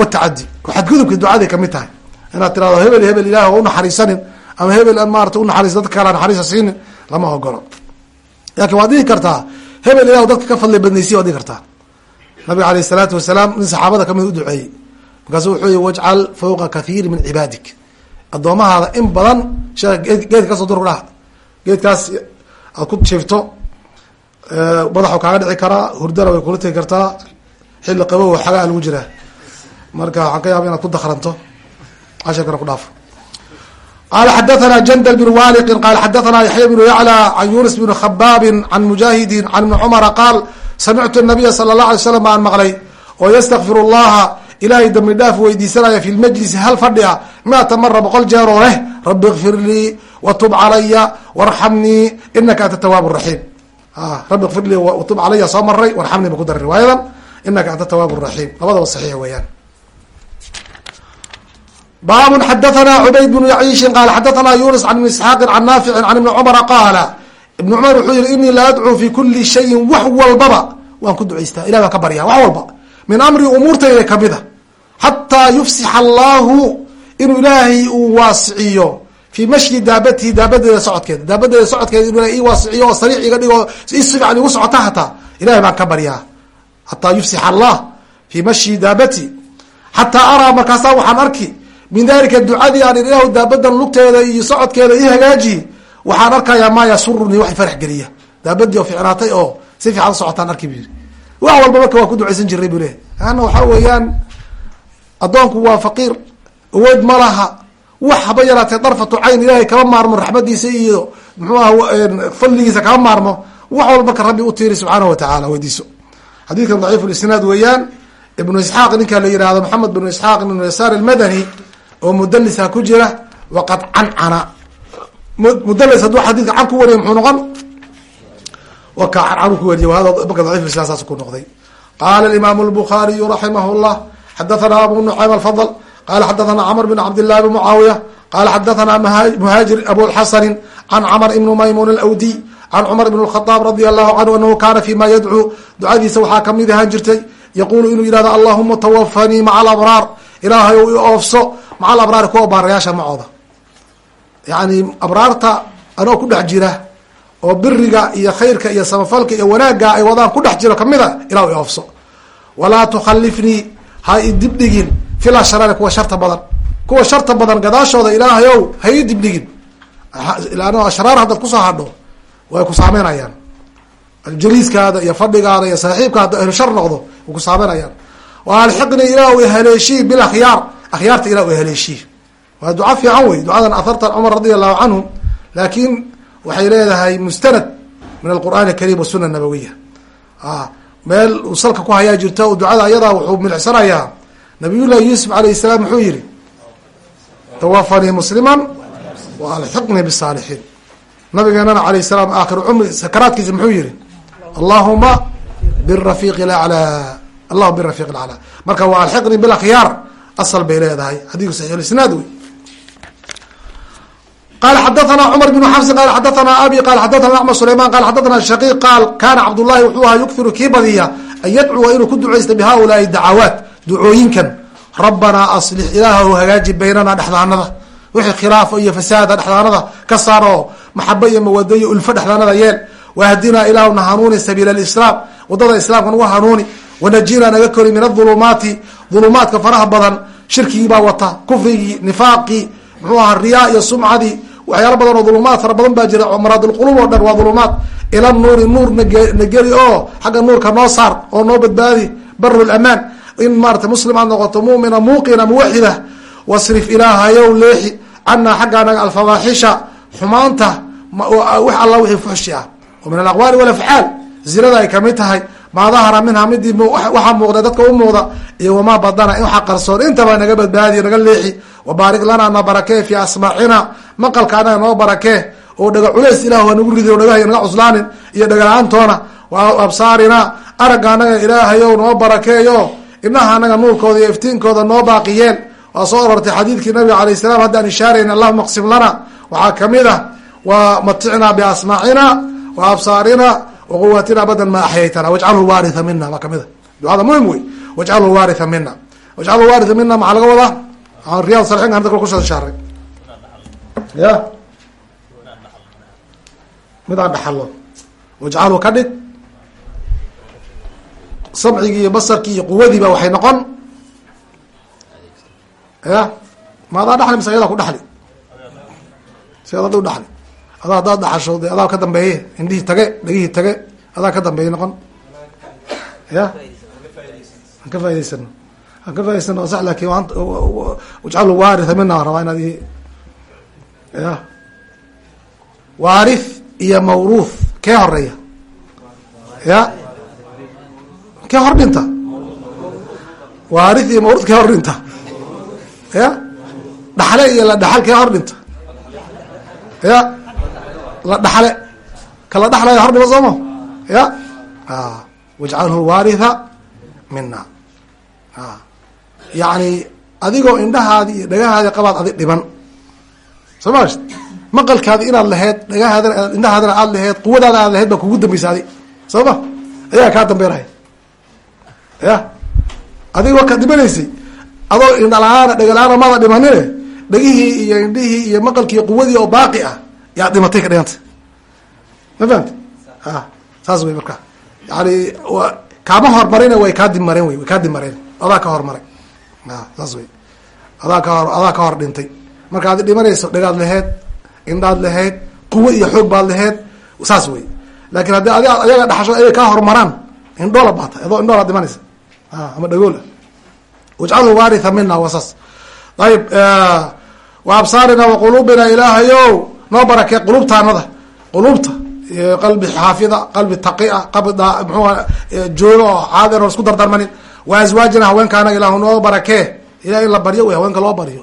[SPEAKER 1] watacadi xadgudubka ducaday ka mid tahay. Inaad tirahdo hebel hebel ilaah waa unaxariisanin ama hebel maarata unaxariis dadka kale naxariisa siinin lama ogolo laakin waad dhihi kartaa hebel ilah dadka ka fadli badnaysiy waad dhihi kartaa. Nabiga alayh isalaatu wasalaam nin saxaabada ka mid u duceeyey. Markaasu wuxuu yihi wajcal fawqa kathiiri min cibaadik. Addoomahaada in badan geedka ka soo dur dhaha. Geedkaas aad ku jiifto madaxu kaaga dhici karaa hurdana way kula tegi kartaa xilli qabow xagaa lagu jiraa marka waxaan ka yaaba inaad ku dakranto cashirkana ku dhaafo qala xadathana jandal bn waliqin qala xadathana yaxya bnu yacla can yunus bn khabaabin can mujaahidin can ibni cumara qaal samictu nabiya sala allah alay slam baan maqlay oo yastakfiru llaha ilaahay dambi dhaaf weydiisanaya fi lmajlisi hal fadhi a miata mara boqol jeeroo leh rabi ikfir lii watub calaya warxamnii inaka anta tawaab raxiim ah, rabi ikfir lii watub calaya soo maray warxamnii ba ku daray riwaayadan inaka anta tawaab raxiim labadaba saxiix weeyaan bab xadathana cubayd bnu yaciishin qaala xadathana yunus can ibni isxaaqin can naaficin can ibni cumara qaala ibni cumar wuxuu yihi inii la adcuu fi kuli shayin wax walbaba waan ku ducaystaa ilah baan ka baryaa wax walba. Min amri umuurtayda kamida xataa yufsixa allahu inuu ilaahay uu waasiciyo. Fii mashyi daabatihi daabadeeda socodkeeda. Daabadeeda socodkeeda inu ilahay ii waasiciyo oo sariix iga dhigo si sifican igu socota hataa. Ilahay baan ka baryaa. Xataa yufsixa allah fii mashyi daabati xataa araa markaasaa min dalika ducadii aan ilahu daabadan lugteeda iyo socodkeeda i hagaaji waxaan arkayaa maa yasurunii wax farax geliya. Daabadii oo ficnaatay oo si fiican usocotaan arki bu yiri wax walba marka waa ku ducaysan jiray buu lehy laanna waxaa weeyaan addoonku waa faqiir. Awood ma laha. Wax haba yaraatee darfatu cayn ilaahay kama maarmo raxmadiisa iyo muxuu aha fadligiisa kama maarmo. Wax walba marka rabbi utiiri subxaanahu watacaala weydiiso. Xadiidkan daciif lisnaad weeyaan ibnu isxaaq ninkaa la yihahdo maxamed bnu isxaaq ibnu yasaar almadani oo mudalisa ku jira waqad cancana mudalis hadduu xadiidka can ku wariya muxuu noqon? Waka cancan ku wariye hada marka daciif lisnaad saas ku noqday. Qala imaamu lbukhaariyu raximah llah xadathana abu nucaym alfadl qala xadathana cmr bn cabdillahi bn mucaawiya qala xadathana muhaajir abulxasani can cmr ibn maymun alawdiy can cumar ibn اkhadaab radi allahu canhu anahu kana fi ma yadcuu ducadiisa waxaa ka mid ahaan jirtay yaqulu inuu yihahdo allahuma tawafanii maca alabraar ilaahay i oofso maca alabraari kuwa baarayaasha macooda? Yani abraarta anoo ku dhex jira oo biriga iyo khayrka iyo samafalka iyo wanaagga ay wadaan ku dhex jiro kamida ilah i oofso. Walaa tukhalifnii ha i dibdhigin. Fil ashraari kuwa sharta badan. Kuwa sharta badan gadaashooda ilaahayow ha i dibdhigin. Lan ashraar haddaad ku soo hadho way ku saameynayaan jaliiskaada iyo fadhigaada iyo saaxiibka hadda ahlu shar noqdo way ku saameynayaan wa alxiqnii ilah i haleeshii bil akhyaar akhyaarta ilah haleeshii waa duca fiican wey ducadan aharta cumar radia allahu canhu laakiin waxay leedahay mustanad min alqur'aan alkarim wasuna nabawiya meel uu salka ku hayaa jirto ducada ayadaa wuxuu milicsanayaa nabiyullahi yuusuf alayh salaam muxuu yihi tawafanii musliman wa bisaalixiin nabigeenana alayh salaam aakhiru cumri sakaraadkiisa muxuu yihi allahuma birafiiq laclaa allahuma birafiiq laclaa marka wa alxiqnii bilakhyaar asal bay leedahay. Xadiku saxiixulisnaad wey qala xadathana cmar bn xafsin qala xadathana abi qala xadathana acmar sulayman qala xadathana shaqiiq qaal kana cabdullahi wuxuu ahaa yukfiru kii badiya an yadcuwa inuu ku ducaysta bihaulaai dacawaat ducooyinkan. Rabbanaa aslix ilaahw hagaaji baynana dhexdaanada. Wixii khilaafo iyo fasaada dhexdaanada ka saar oo maxaba iyo mawado iyo ulfo dhexdaanada yeel. Wahdinaa ilaahuna hanuuni sabiila alislaam waddada islaamka nagu hanuuni wanajinaa naga kori min adulumaati dulumaadka faraha badan shirkigii baa wata kufrigii nifaaqii muxuu ahaa riyaa iyo sumcadii waxyaala badan oo dulumaad fara badan baa jira maraadulqulub oo dhan waa dulumaad ila nuuri nuur na geli oo xagga nuurka noo saar oo noo badbaadi baru lamaan in maarata muslim aad noqoto mumina muuqina muwaxida wasrif ilaahayow leexi canaa xagga anaga alfawaaxisha xumaanta wax alla wixii fuxshi ah oo min alaqwaali walafcaal zinada ay ka mid tahay maadahara minha midii waxaa muuqda dadka u muuqda iyo wamaa badana waxaa qarsoon. Intaba naga badbaadiyo naga leexi. Wabaarik lanaa na barakee fi asmaacina maqalka anaga noo barakee oo dhaga culays ilah nagu ridi dhagahay naga cuslaanin iyo dhagala-aantoona wa absaarina aragga anaga ilaahayow noo barakeeyo. Ibnaha anaga nuurkooda iyo iftiinkooda noo baaqiyeen. Waa soo arortay xadiidkii nabiga alayh salam haddaan ishaarayn allahuma qsim lana. Waxaa ka mid ah wa maticnaa biasmaacina wa absaarina waquwatina abadan ma axyaytana wajcalhu waaria mina baa ka mid a ducada muhiim wey wajcalhu waaria mina wajcalhu waaria mina maxaa laga wadaa? Riyad salin hadda ku soo ishaaray ya? Mid aan dhaxalo wajcalhu ka dhig. Samcigii iyo basarkii iyo quwadiiba waxay noqon. Ya? Ma adaa dhaxli mise ayadaa ku dhaxli? Si ad ada dhaxli adaa hadaad dhaxasho de adaa ka dambeeye indhihii tage dhegihii tage adaa ka dambeeye noqon ya? Aan ka faa'idaysano aan ka faa'idaysano sax laakiin wajcalu waaritha mina rabaa inaad i ya? Waarith iyo mawruuth kee horreeya ya? Kee hor dhinta waarith iyo mawrud kee hor dhinta ya? Dhaxle iyo la dhaxal kee hor dhinta ya la dhaxle kala dhaxlaya hor dhima sooma ya? Wajcalhu waaritha mina yani adigoo indhahaadi iyo dhagahaadi qabaad adi dhiman soo ma maqalkaadi inaad laheyd dhagahaadana indhahaadana aad laheyd quwadaada aad laheyd baa kugu dambeysa adi soo ma? Ayaa kaa dambeynaya ya? Adigoo ka dhimanaysay adoo indhala-aana dhagala-aana maada dhimanine dhegihii iyo indhihii iyo maqalkii quwadii oo baaqi ah yaa dhimatay ka dhiganta ma fahamti a saas wey marka. Yani kaama hormarina way kaa dimareen wey way kaa dimareen adaa ka hormaray saas wey adaa ka hor adaa ka hor dhintay. Marka adi dhimanayso dhagaad laheyd indhaad lahayd quwo iyo xoog baad laheyd saas wey laakin haddii adi ayaga dhaxasho ayay kaa hormaraan indhoola baata adoo indhoola dhimanaysa. Ama dhagoola. Wajcalhu waaritha mina waa saas. Ayib wa absaarina wa quluubina ilaahayo noo barakee qulubtaanada. Qulubta qalbi xaafida qalbi taqia qalbi mxua joogo oo caadir oo isku dardarmanin. Wa aswaajina haweenka anaga ilahu noo barakee ilah in la baryo wey haweenka loo baryo.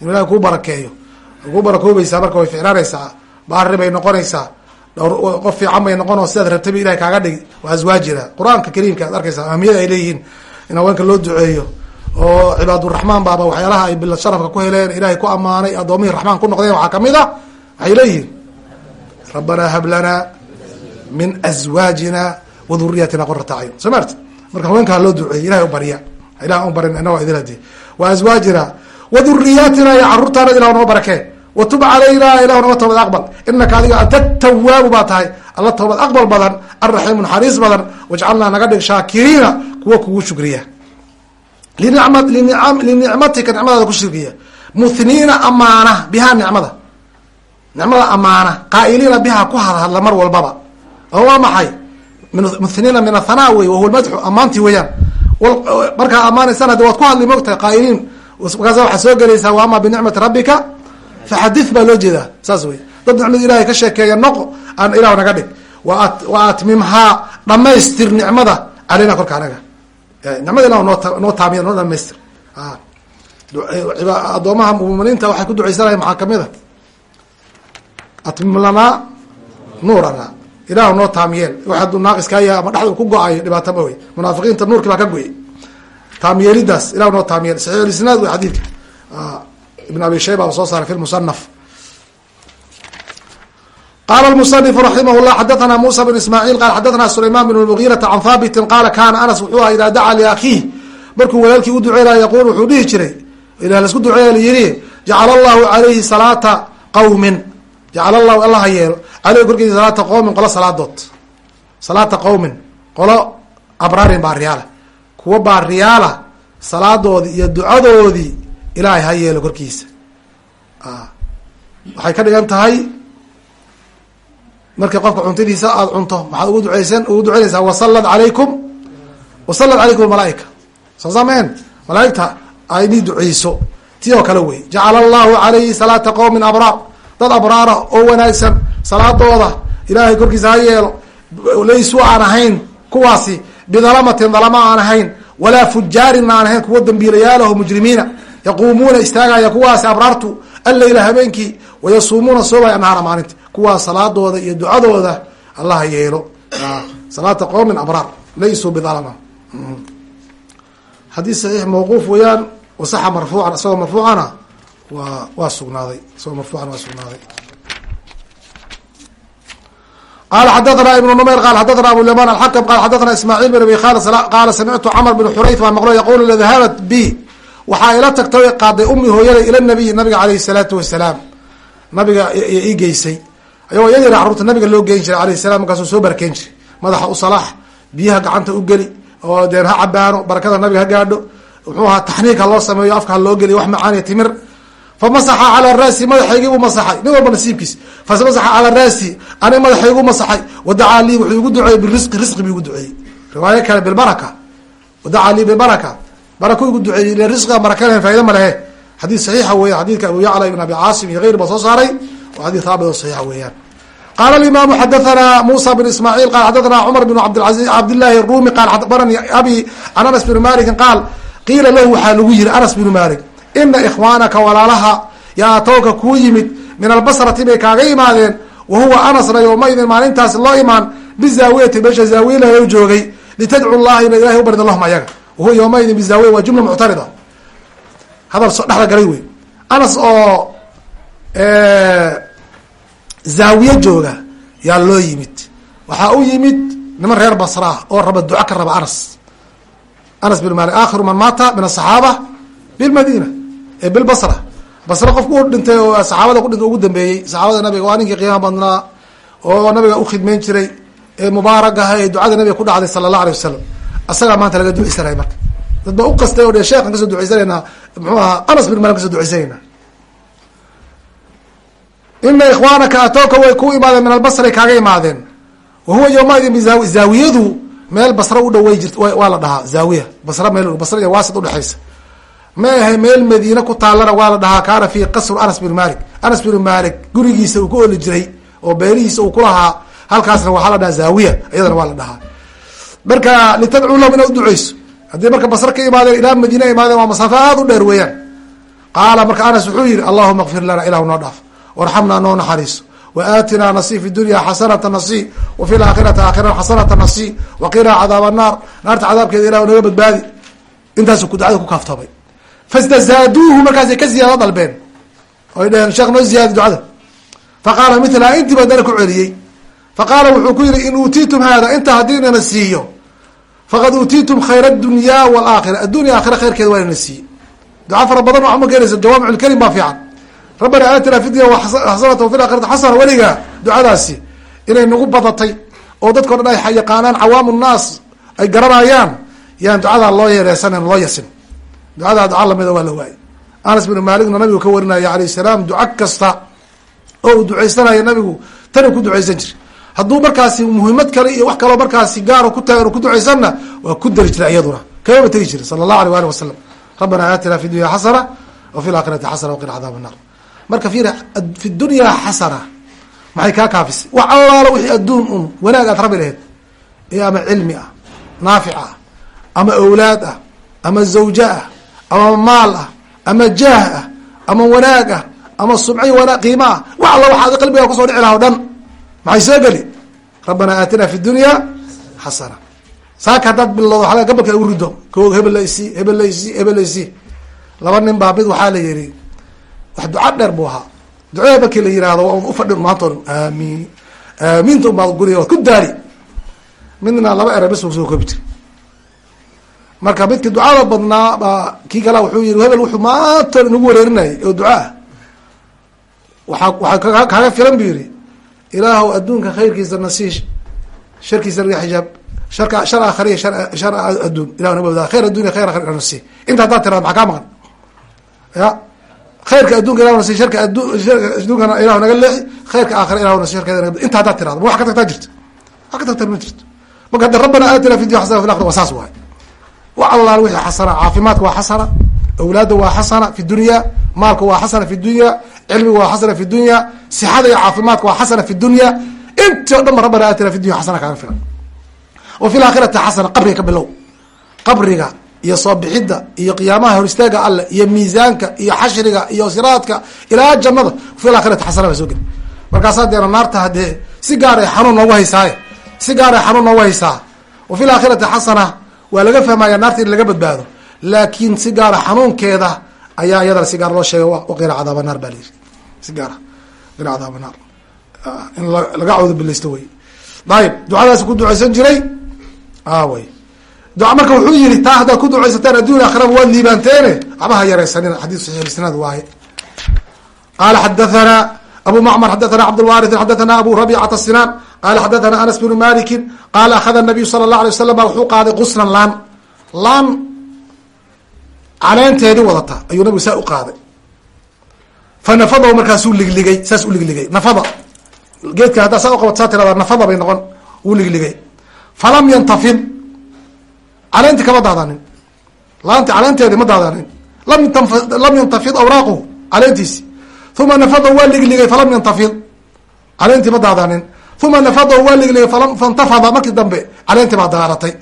[SPEAKER 1] Inu ilahay kuu barakeeyo. Kuu barakoobaysaa marka way ficnaanaysaa baari bay noqonaysaa. Dhowr qof fiican bay noqon oo sidaad rabtaba ilahay kaaga dhigi wa aswaajina. Qur'aanka kariimka ad arkaysaa ahmiyada ay leeyihiin in haweenka loo duceeyo. Oo cibaaduraxmaan baaba waxyaalaha ay bilad sharafka ku heleen ilahay ku amaanay addoomihii raxmaan ku noqdeen waxaa ka mid a waxay leeyihiin? Rabbanaa hab lanaa min aswaajina wa dhuriyatina qurata ayn soo maarti marka haweenka ha loo duceeyey ilahay u barya ilah u barin inagoo idin hadi wa aswaajina wa dhuriyaatina iyo caruurtaana ilah noo barakee wa tub calayna ilah naga toobad aqbal. Inaka adiga anta tawaabu baa tahay. Alla toobad aqbal badan alraxiimu naxariis badan. Wajcalnaa naga dhig shaakiriina kuwa kugu shukriya. Linicmatika nicmadaada ku shirkiya muhniina amaana bihaa nicmada nicmada amaana. Qaa'iliina bihaa ku hadhadla mar walbaba. Oo waa maxay? Muhniina min athana wey wahuwa lmadxu amaantii weeyaan. Markaa amaanaysana de waad ku hadli mogtahay qaa'iliin markaasa waxaad soo gelaysaa wa ama binicmati rabbika faxadith baa loo jeedaa. Saas wey dad nicmada ilahay ka sheekeeya noqo aan ilah naga dhig. Wa atmimhaa dhamaystir nicmada caleyna korka anaga. Nicmada ilah noo noo taamiya noo dhamaystir addoomaha muminiinta waxay ku ducaysanayan maxaa ka mid a atmim lanaa nuurana. Ilah noo taamiyeen. Wax hadduu naaqiskaa yahay ama dhexda ku go'ayo dhibaato ma wey munaafiqiinta nuurkii baa ka goyay taamyeelidaas ilah noo taamiyeen. Saxiixulisnaad wey xadiidka. Ibn abi shayba soo saaray fi musanaf qala musنifu raximah llah xadathana musa bn ismaaciil qala xadathana sulayman bn mugirata can haabiti qala kana anas wuxuu aha ida dacaa liakhiih markuu walaalkii u duceynaya yaqul wuxuu dhihi jiray. Ilah la isku duceeya layiri jacala allahu alayhi jacala allahu alla ha yeelo. Aleyhi korkiisa salaata qowmin qolo salaadood. Salaata qowmin qolo abraarin baariyaala kuwa baariyaala salaadoodii iyo ducadoodii ilaahay ha yeelo korkiisa. Waxay ka dhigan tahay markii qofka cuntadiisa aada cunto maxaad ugu duceysan ugu duceynaysaa wasalad alaykum wasalad calaykum almalaaika soo sameen malaaigta aynii duceyso. Ti oo kale wey jacala allahu calayhi salaata qowmin abraar dad abraara oo wanaagsan salaadooda. Ilaahay korkiisa ha yeelo. Laysuu aan ahayn kuwaasi bidalamatin dalama aan ahayn walaa fujaarin aan ahayn kuwa dambiilayaalaho mujrimiina. Yaquumuuna istaagaya kuwaasi abraartu alleyla habeenkii wayasuumuuna soomaya nahaara maalinta. Kuwaas salaadooda iyo ducadooda allaha yeelo. Salaata qowmin abraar laysuu bidalama. Haddii saxiix mawquuf weeyaan wasaxa marfuucan isagoo marfuucana waa waa sugnaaday. Isagoo marfuucan waa sugnaaday. Qala xadathana ibnu numayr qala xadathana abu yaman alxakm qala xadathana ismaaciil bin abi khaalid qaala samictu camr bin xurayth baa maqlo yaqulu dahabat b waxaa ila tagtay o qaaday umi hooyada ila nabiy nabiga alayhi salaatu wasalaam nabiga ii geysay. Ayagoo iyadii carruurta nabiga loo geyn jiray alayh salam markaasuu soo barakeyn jiray. Madaxa u salaax biyaha gacanta u geli oo deen ha cabaano barakada nabiga ha gaadho. Muxuu ahaa taxniik ha loo sameeyo afka ha loo geliyo wax macaaniya timir famasaxa calaa raasi madaxaygii buu masaxay nin walba nasiibkiis famasaxa calaa raasi ani madaxaygu masaxay wadacaa lii wuxuu igu duceeyey birisqi risqi buu igu duceeyey riwaayo kale bilbaraka wadacaa lii bilbaraka barako igu duceeyey ila risqiga barakalen faaida ma lehe xadiis saxiixa weyan xadiidka abu yacla ibn abi caasim iyo geyr ba soo saaray waa xadis haabit oo saxiixa weeyaan qala imaamu xadathana musa bn ismaaciil qala xadathana cumar bn cabdilai cabdillahi arumi qala abarani abi can anas bn maliki qaal qiila lahu waxaa lagu yihi anas binu malik ina ikhwaanaka walaalaha yaatowka kuu yimid min albasrati bay kaaga imaadeen wa huwa anasna yowmaidin maalintaas loo imaan bizaawiyati meesha zaawiyalayo joogay litadcu llaha ina ilahay u barida lahum ayaga. Wahuwa yowmaidin bizaawiya waa jumla muctarida. Hadal dhexda galay wey anas oo zaawiye jooga yaa loo yimid. Waxaa u yimid niman reer basra oo raba duco ka raba anas. Anas bin malik akhiru man maata min asaxaaba bilmadina bilbasra basra. Qofku u dhintay oo saxaabada kudhintay ugu dambeeyey. Saxaabada nabiga waa ninkii qiimaha badnaa oo nabiga ukhidmeyn jiray ee mubaarag aha ee ducada nabiga ku dhacday sala allah alay wasalam asagaa maanta laga duceysanaya marka. Dad ba u qastay o dhe sheekhan ka soo duceysanaynaa muxuu ahaa anas bin malik ka soo duceysanaynaa ina ikhwaanaka atooka way ku imaadeen min albasray kaaga imaadeen. Wa huwa yowmaidin zaawiyadu meel basra u dhawey jirt waa la dhahaa zaawiya. Basra meel basra iyo waasit udhexaysa ma ahe meel madiine ku taallana waa la dhahaa kaana fi qasru anas bin malik anas bin malik gurigiisa uu ku oli jiray oo beerihiisa uu kulahaa halkaasna waxaa la dhahaa zaawiya iyadana waa la dhahaa. Marka litadcuu lahum inaad uduceyso haddii marka basre ka imaadeen ilaa madiine imaadeen waa masaafo aada u dheer weeyaan. Qaala marka anas wuxuu yihi allahuma kfir lana ilahu noo dhaaf warxamnaa noo naxariiso waatinaa nasi fi dunya xasanata nasi wa laakhirati aakhira xasanata nasi waqinaa cadaab annaar. Naarta cadaabkeeda ilah naga badbaadi. Intaasu ducada ku kaaftoomay fastazaaduuhu markaasay ka ziyaado dalbeen oy dheheen sheekh noo ziyaadi ducada faqaala mitlaha intiiba haddana ku celiyey faqaala wuxuu ku yihi in uutiitum hada inta haddii nana siiyo faqad uutiitum khayr adunyaa walaakhira addunya aakhira khayrkeeda waa nana siiye duca fara badan waxma keenaysa jawaamic lkelim baa fiican rabbana aatina fi dunya xasanata wafi xasana weligaa ducadaasi inay nagu badatay oo dadko dhan ay yaqaanaan cawaamu nnaas ay garanayaan yaan ducadaa loo yeereesanan loo yasin ducadaa duca lamida waa la waayey anas bin maaligna nabigu ka warinaya alayh salaam duca kasta oo uu ducaysanayo nabigu tanu ku ducaysan jir hadduu markaasi muhiimad kale iyo wax kaloo markaasi gaaro ku taagn ku ducaysanna waa ku dari jira iyaduna. Kamaba tegi jira sala allah alay waalih wasalam rabbana aatina fi dunya xasana wa fi laakhirati xasana waqina cadaab annar marka fiir fi dunyaa xasana maxay kaa kaafisay wax allaalo wixii adduun un wanaag aad rabi laheyd ee ama cilmi ah naafic ah ama awlaad ah ama zawjo ah ama maal ah ama jaah ah ama wanaag ah ama sumcay wana qiimo ah. Wax alla waxaad qalbigaa ku soo dhici laha o dhan. Maxay soo geli rabbana aatina fi dunya xasana saaka haddaad bilowdo waxaa gabalka ugu rido. Ko hebel la isii hebel laba nin baa mid waxaa la yihi wax duca dheer buu ahaa. Ducada markii la yihahdo waa un ufadhi maanta o aamiin. Aamiinta unbaad guriga waad ku daari. Midna laba ere bes soo koobi jiri marka midki ducada badnaa baa kii kala wuxuu yihi hebel wuxuu maanta inagu wareerinayay oo ducaah waaa waxaa kaaga filan bu yihi ilaahu adduunka khayrkiisa nasii sharkiisa naga xijaab sharka shar aakhariya shar adduun ilah naga wada khayr addunya khayr akhir nasi inta haddaad tirado maxaa kaa maqan? Ya khayrka adduunka ilah nasi sharka adduunkana ilahu naga leexi khayrka aakhira ilahu nasi sharkeeda naga inta haddaad tirado ma wax ka tagtaa jirto wax ka tagtaa ma jirto. Marka hadda rabbana aatina fi dunya xasana fi akhira waa saas waay wax allaal wixii xasana caafimaadka waa xasana awlaadda waa xasana fi dunya maalka waa xasana fi dunya cilmiga waa xasana fi dunya sixada iyo caafimaadka waa xasana fi dunya. Intii o dhan ba rabbana aatina fi dunya xasana kaaga filan. Wa fi laakhirati xasana qabriga ka bilow. Qabriga iyo soo bixidda iyo qiyaamaha hor alle iyo miisaanka iyo xashriga iyo siraadka ilaa jannada fi laakhirati xasana baa soo geli. Markaasaa deena naarta haddee si gaar ay xanuun noogu haysaaye si gaar ay xanuun noogu haysaa wa fi laakhirati xasana waa laga fahmaya naarta in laga badbaado. Laakiin si gaara xanuunkeeda ayaa iyadana si gaar loo sheegay waqila cadaaba naar baa layiri si gaara qila cadaaba naar. In laga cawdo bilaysto wey ayib ducadaas ku duceysan jiray? Awey duca marka wuxuu yihi taa haddaad ku duceysataan adduun akhiraba waad liibaanteene waxbaha yareysanina xadiis saxiix isnaad waaye. Qaala xadathana abu macmar xadathana cabdlwaariث xadathana abu rabicata sinaan qala xadathana anas bnu maliki qaala akhada nabiyu sala اlah alay waslam wuxuu qaaday qusnan laan laan caleenteedii wadata ayuu nabigu saa u qaaday fa nafadahu markaasuu ligligay saas u ligligay nafada geedka haddaa saa uqabat saa tirada nafada bay noqon uu ligligay falam yantafid caleentii kama daadanin laanti caleenteedii ma daadanin lam lam yantafid awraaquhu caleentiisi uma nafadahu waa ligligay falam yantafid caleentii ma daadanin uma nafadahu waa ligligay fantafada markii dambe caleentii baa daaratay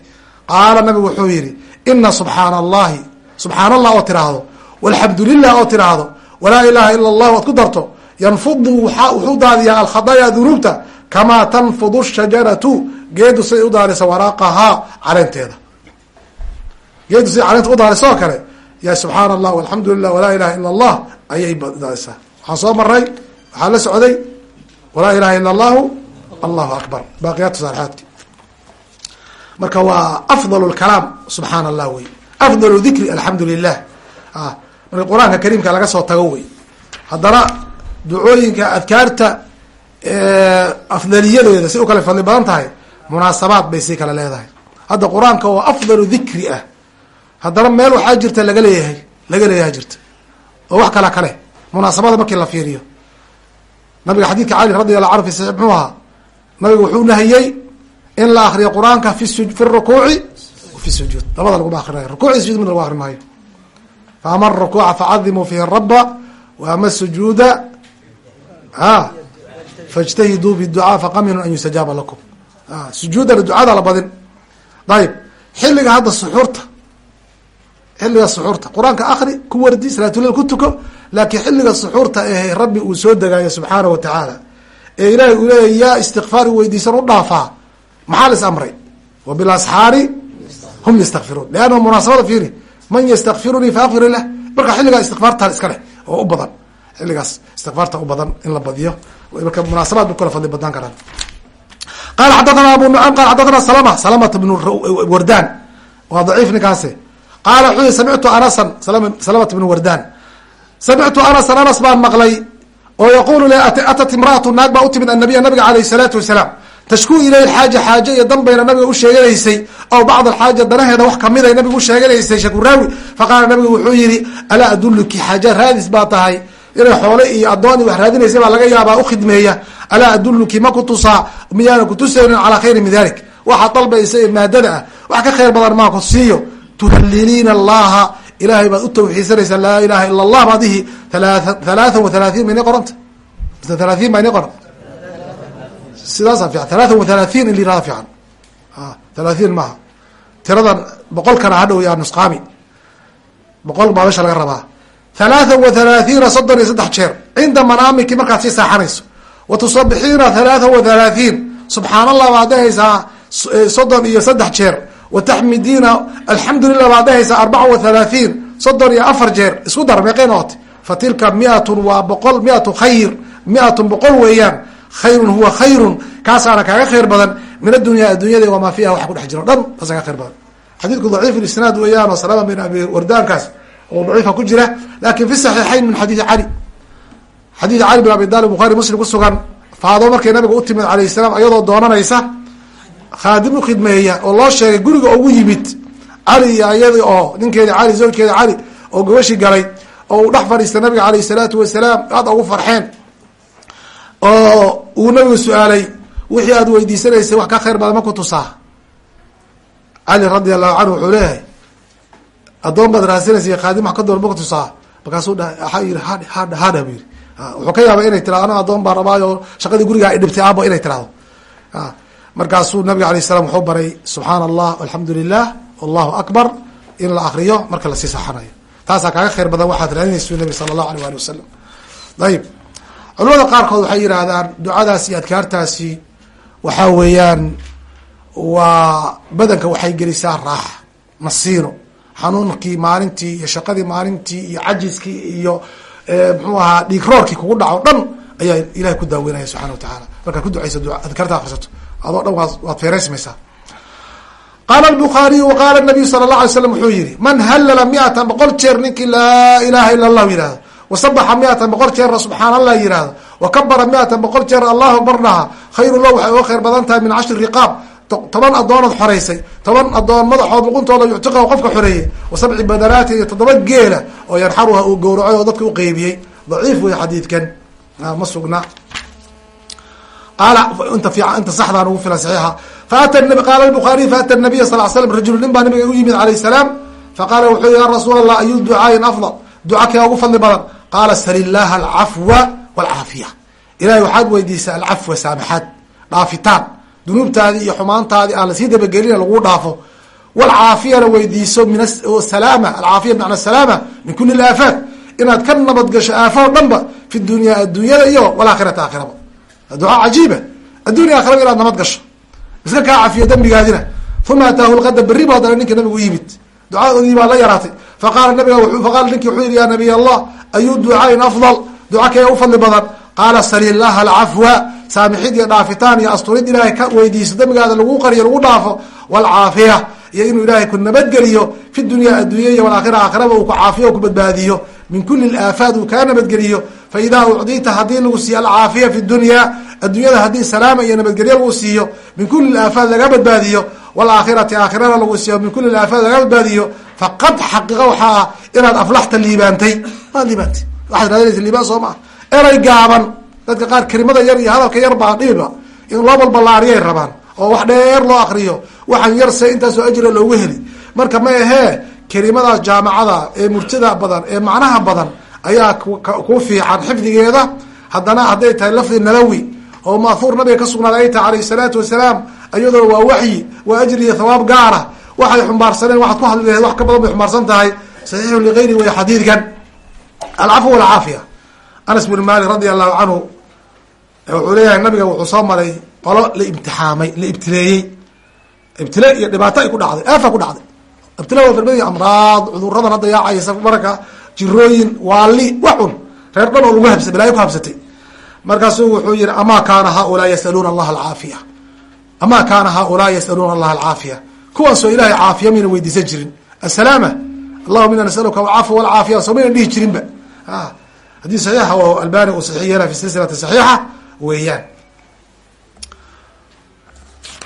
[SPEAKER 1] qaala nabigu wuxuu yihi ina subxaana allahi subxaan allah oo tiraahdo walxamdu lilah oo tiraahdo walaa ilaha ila allah oad ku darto yanfudu wuxuu daadiyaa alkhadaaya dunuubta kamaa tanfudu shajaratu geedu siday u daadisa waraaqahaa caleenteeda geedu siday caleenta u daadisa oo kale ya subxaana allah walxamdu lilah walaa ilaha ila allah ayay daadisaa waxaan soo maray waxaa la socday walaa ilaha ila allahu allahu akbar. Baaqiyaatu saalixaadki marka waa afdal lkalaam subxaana allah wey. Afdal dikri alxamdu lilah marka qur'aanka kariimka laga soo tago wey. Haddana ducooyinka adkaarta afdaliyadeeda si u kale fadli badan tahay munaasabaad bay sii kale leedahay. Hadda qur'aanka oo afdalu dikri ah. Haddana meel waxaa jirta laga leeyahay laga leeyahay jirta. Oo wax kala kale munaasabada markii la fiiriyo. Nabiga xadiidka cali radi allahu anhu fi saxiix muxuu ahaa nabiga wuxuu nahiyey in la akriyo qur'aanka fi su fi rukuuci fi sujuud labada laguma akrinayo rukuuci sujud mid lagu akri maayo. Fa ama arukuuca facadimuu fihi raba wa ama sujuuda a faاjtahiduu biducaa faqaminu an yustajaaba lakum. Sujuudana ducada la badin. Ayib xilliga hadda suxuurta xilliga suxuurta. Qur'aanka akri ku wardi salaatulil ku tuko laakiin xilliga suxuurta ehe rabbi uu soo degaayo subxaana wa tacaala ee ilaahay uu leeyahy yaa istikfaar weydiisan u dhaafaa maxaa lis amray? Wa hum yastakfiruun leanna munaasabada fiiri man yastakfirunii faakfir lah. Marka xilligaa istikfaarta iska leh oo u badan xilligaas istikfaarta u badan in la badiyo marka munaasabaad bu kala fadli badnaan karaan qala xadathana abu nucaym qala xadathana salama salamata bnu wardan waa daciif ninkaasi. Qaala wuxuu yihi samictu anasan salamata bnu wardan samictu anasan anas baan maqlay oo yaqulu le atat imraatu naag baa utimid annabiya nabiga alayh salaatu wasalaam tashkuu ilayhi xaaja xaaje iyo danbayna nabiga u sheeganaysay aw bacd alxaaja danaheeda wax ka mid ay nabiga u sheeganaysay shakuraawi faqaala nabigu wuxuu yihi alaa aduluki xaaja raadis baa tahay inay xoole iyo addoon wax raadinaysa baa laga yaabaa ukhidmeeya alaa aduluki ma kutusaa miyaana kutusaynin calaa khayri min dalik waxaad dalbaysa ee maadada ah wax ka khayr badan maa ku siiyo tuhalliliina allaha ilahay baad u tawxiidsanaysaa laa ilaha ila allah baadihi halaathan wa halaatiin ma inay qoranta mise halaatiin baa inay qoran sidaasa fiican halaathan wa halaatiin in la yirahda fiican halaatiin maaha. Tiradan boqolkana hadhow yaa nusqaami. Boqol baa meesha laga rabaa. Halaathan wa halaathiina soddon iyo saddex jeer. Cinda manaamiki markaad sii saaxanayso. Wa tusabixiina halaathan wa halaatiin subxaan allah baad dhehaysaa soddon iyo saddex jeer wa taxmidiina alxamdu lilah baad dhehaysaa arbaca wa halaatiin soddon iyo afar jeer isku dar meeqay noqotay fa tilka miatun waa boqol miatu khayr miatun boqol weeyaan khayrun huwa khayrun kaasaana kaaga khayr badan min addunya addunyada wamaa fiiha waxa kudhex jiro dhan taasa kaga khayr badan xadiidku daciif isnaad weeyaan oo salama bin abi wardaankaas oo daciifa ku jira laakiin fi saxiixayn min xadiidi cali xadiid cali bin abi talib bukhari muslim kusugan faado markay nabiga u timid alayh salaam iyadoo doonanaysa khaadim u khidmeeya oo loo sheegay guriga ugu yimid cali iyo iyadi oo ninkeeda cali zawjkeeda cali oo gabashi galay oo uu dhex fadhiistay nabiga alayh salaatu wasalaam aada ugu farxeen oo uu nabigu su'aalay wixii aad weydiisanaysay wax ka khayr badan ma ku tusaa? Cali radi allahu canhu wuxuu leeyahay addoon baad raadsanaysa khaadim wax ka doon ma ku tusaa? Markaasuu dha hadh hadha bu yiri wuxuu ka yaabay inay tirado ana addoon baan rabaayo shaqadii guriga ay dhibtay aabo inay tirahdo markaasuu nabiga alayh salam wuxuu baray subxaana allah alxamdu lilah allahu akbar in la akriyo marka la sii saxanayo. Taasaa kaaga khayr badan waxaad raadinaysu nabi sala allahu alيh ali wasalam ayib culamada qaarkood waxay yidhaahdaan ducadaas iyo adkaartaasi waxaa weeyaan waa badanka waxay gelisaa raaxa nasiino xanuunkii maalintii iyo shaqadii maalintii iyo cajiskii iyo mxuu ahaa dhiigroorkii kugu dhaco dhan ayaa ilahay ku daaweynaya subxana wa tacaala. Markaad ku ducaysa adkaarta akrisato adoo dhan waad feereysmaysaa qaala lbukhaariyu waqaala nabiyu sala allah alay slam wuxuu yihi man halala miatan boqol jeer ninkii laa ilaaha illa allahu yihahdo wasabaxa miatan boqol jeerna subxaan allah yihahdo wakabara miatan boqol jeer allahu barnaha khayru lah waxay uga khayr badan tahay min cashri riqaab. Toban addoonood xoreysay. Toban addoon madaxood nuquntooda yuctiqahu qofka xoreeyey wa sabci badaraati iyo toddoba geela oo yanxaruha uu gowracay oo dadka u qeybiyey. Daciif wey xadiidkan. Ma sugna qaala inta fiican inta saxdaan ugu filan saxiixa faata qaala albukhariy faata nabiya sal l slam rajulu nin baa nabiga u yimid calayh salaam faqaala wuxuu yihi ya rasuul allah ayu ducaayin afdal duca kee ugu fadli badan qaala sal illaha alcafwa walcaafiya ilahay waxaad weydiisaa alcafwa saamaxaad dhaafitaan dunuubtaadii iyo xumaantaadii aan la sii dabagelina laguu dhaafo. walcaafiyana weydiiso min asalaama alcaafiya bimacna salaama min kuli laafaat inaad ka nabadgasho aafo o dhanba fi dunya adduunyada iyo walaakhirata aakhiraba ducaa cajiiba addunya aakhiraba inaad nabad gasho iska kaa cafiyo dembigaadina uma ataahu lqada berri bu haddana ninka nabigu yimid ducadoodii baa la yaraatay faqaala nabiga faqala ninki wuxuu yihi ya nabiy allah ayu ducaain afdal duca kee u fadli badan qaala sali laha alcafwa saamixid iyo dhaafitaan iyo asturid ilaahay ka weydiiso dembigaada lagu qariyo lagu dhaafo walcaafiya iyo inuu ilaahay ku nabadgeliyo fi dunya addunya walaakhira aakhiraba uu ku caafiyo ku badbaadiyo. Min kuli laafaat uu kaa nabadgeliyo. Fa idaa ucdita haddii lagu siiyo alcaafiya fi dunya addunyada haddii salaama iyo nabadgelyo lagu siiyo min kuli aafaat laga badbaadiyo. Walaakhirati aakhirana lagu siiyo min kuli aafaat laga badbaadiyo. Faqad xaqiqa waxaa ah inaad aflaxta liibaantay. Waad liibaantay. Waxaad raadinaysa liibaan soo maa erey gaaban. Dadka qaar kelimada yar iyo hadalka yar baa dhibiba in loo balbalaariyay rabaan oo wax dheer loo akriyo waxaan yar se intaasoo ajira loogu heli. Marka ma ahee kelimadaas jaamacada ee murtida badan ee macnaha badan ayaa ku fiican xifdigeeda. Haddana hadday tahay lafdi nabawi oo maahuur nabiga ka sugnaaday ay tahay alayh salaatu wasalaam iyadoo waa waxyi waa ajri iyo thawaab gaara. Waxay xumbaarsaneen waxaad ku hadli laheed wax ka badan bay xumaarsan tahay. Saxiixu ligayri way xadiidkan. Alcafw walcaafiya anas bin malik radi allahu canhu wuxuu leeyahay nabiga wuxuu soo maray qolo la imtixaamay la ibtileeyey. Ibtile iyo dhibaato ay ku dhacday aafa ku dhacday. Ibtila waa farmadi amraad cuduradan hadda yaacaysa marka jirooyin waali wax un. Reer dhan oo lagu habsa balaayo ku habsatay. Markaasuu wuxuu yihi ama kaana haulaa yasaluuna allaha alcaafiya? Ama kaana haulaa yasaluuna allaha alcaafiya? Kuwaasoo ilahay caafiya mayna weydiisan jirin. Asalaama allahuma ina nasaluka alcafwa walcaafiya soo mayna dhihi jirinba. Haddii saxiixa albani uu saxiix fi silsilati saxiixa weeyaan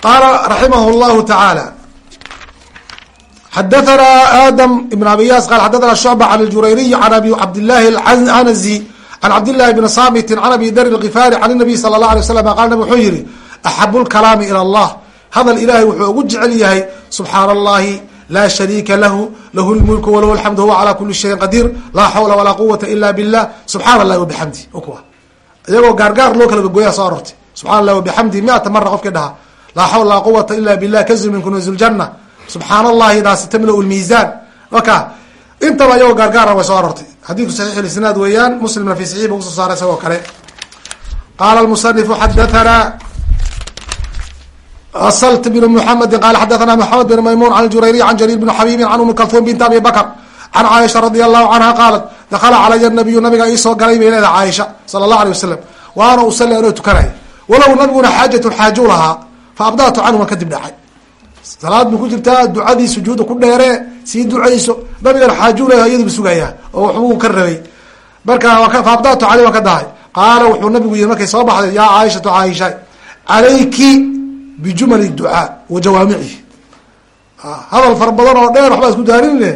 [SPEAKER 1] qaala raximah llahu tacaala xadathana adam ibn abiyas qal xadathana shucba can ljurayriy an abi cabdillahi alcanazi can cabdillahi bni samitin can abi dar lkifaari can nabiy sala allah alay waslam qala nabig wuxuu yihi axabu lkalaami ila allah hadal ilahay wuxuu ugu jecel yahay subxaana allahi laa shariika lahu lahu lmulku walahu alxamdu huwa calaa kuli shayin qadiir laa xawla walaa quwata ila billah subxaana allahi wabixamdi kuwa iyagoo gaargaar loo kala gogoyaa soo arortay subxana allahi wabixamdi miata mara qofkii dhaha laa xawla laa quwata ila billah kanzu min kunuuzi ljana subxaan allahi daasi tamla lmiisaan waka intaba iyagoo gaargaara way soo arortay xadiidku saxiix isnaad weeyaan muslimna fi saxiix bu kusoo saaray isagoo kale qaala musanifu xadathana slt بن محمد qال xdثna محمد بن maymun عن jurayriي عن جرير بن xabيbi عن umi klثوم بنt abi bkr عن cاiشha رadي الlه عnهa qاaلت dakla calaya النabiyu nabiga iisoo galay bay leeda cاiشha salى الlه عليه وsلم w ana usli anoo tukanay walow nabiguna xaajaة xaajo lahaa faabdatu canhu waan kadib dhacay. Salaad bu ku jirtaa ducadii sujuuda ku dheere sii ducayso. Nabigan xaajo leh iyadbu sugayaa oo waxbuu ka rabay. Marka faabdatu caley waan ka dahay. Qaala wuxuu nabigu yihi markay soo baxday ya caaishatu caaisha calayki bijumali ducaa wa jawaamicihi hadal fara badan oo dheer waxbaa isku daarinne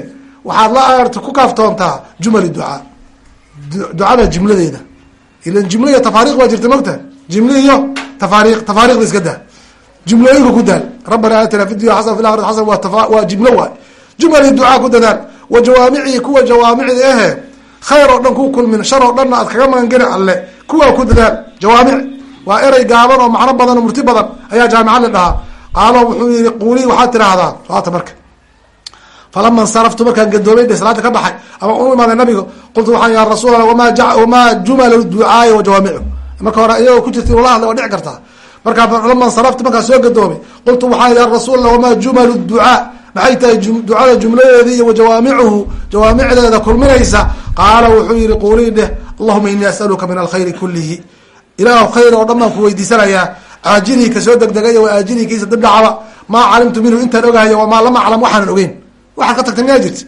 [SPEAKER 1] waxaad la aarta ku kaaftoontaa jumali ducaa. Ducada jumladeeda ilan jumla iyo tafaariq baa jirta mogta jimli iyo tafaariq tafaariqda iska daa jumlooyinka ku daal rabbana aatina fi dunya xasana fi lakhirati xasana waa jimlo waay jumali ducaa ku dadaal wa jawaamicihi kuwa jawaamicda ahe khayr oo dhan ku kulmin shar oo dhanna aad kaga magangeli alle kuwaa ku dadaal jawaamic waa erey gaaban oo macno badan oo murti badan ayaa jaamica la dhahaa qaalo wuxuu yihi quulii waxaad tidhaahdaa saata marka falama insaraftu markaan gadoomay de salaada ka baxay ama u imaaday nabiga qultu waxaan ya rasuul alla wama wamaa jumalu ducaaya wa jawaamicu marka hore iyagoo ku jirta ula hadla waa dhici kartaa markaa falama insaraftu markaan soo gadoomay. Qultu waxaan ya rasuul alla wamaa jumalu ducaa? Maxay tahay ducada jumladeedii iyo wajawaamicuhu jawaamicdeeda kulminaysa. Qaala wuxuu yihi quulii dheh allahuma inii asaluka min alkhayri kulihi ilaah khayr oo dhan baan ku weydiisanayaa caajilii ka soo degdegay wa aajilii kiisa dibdhacaba maa calimtu minhu intaan ogahayo wamaa lam aclam waxaanan ogeyn. Waxaad ka tagtay miyaa jirta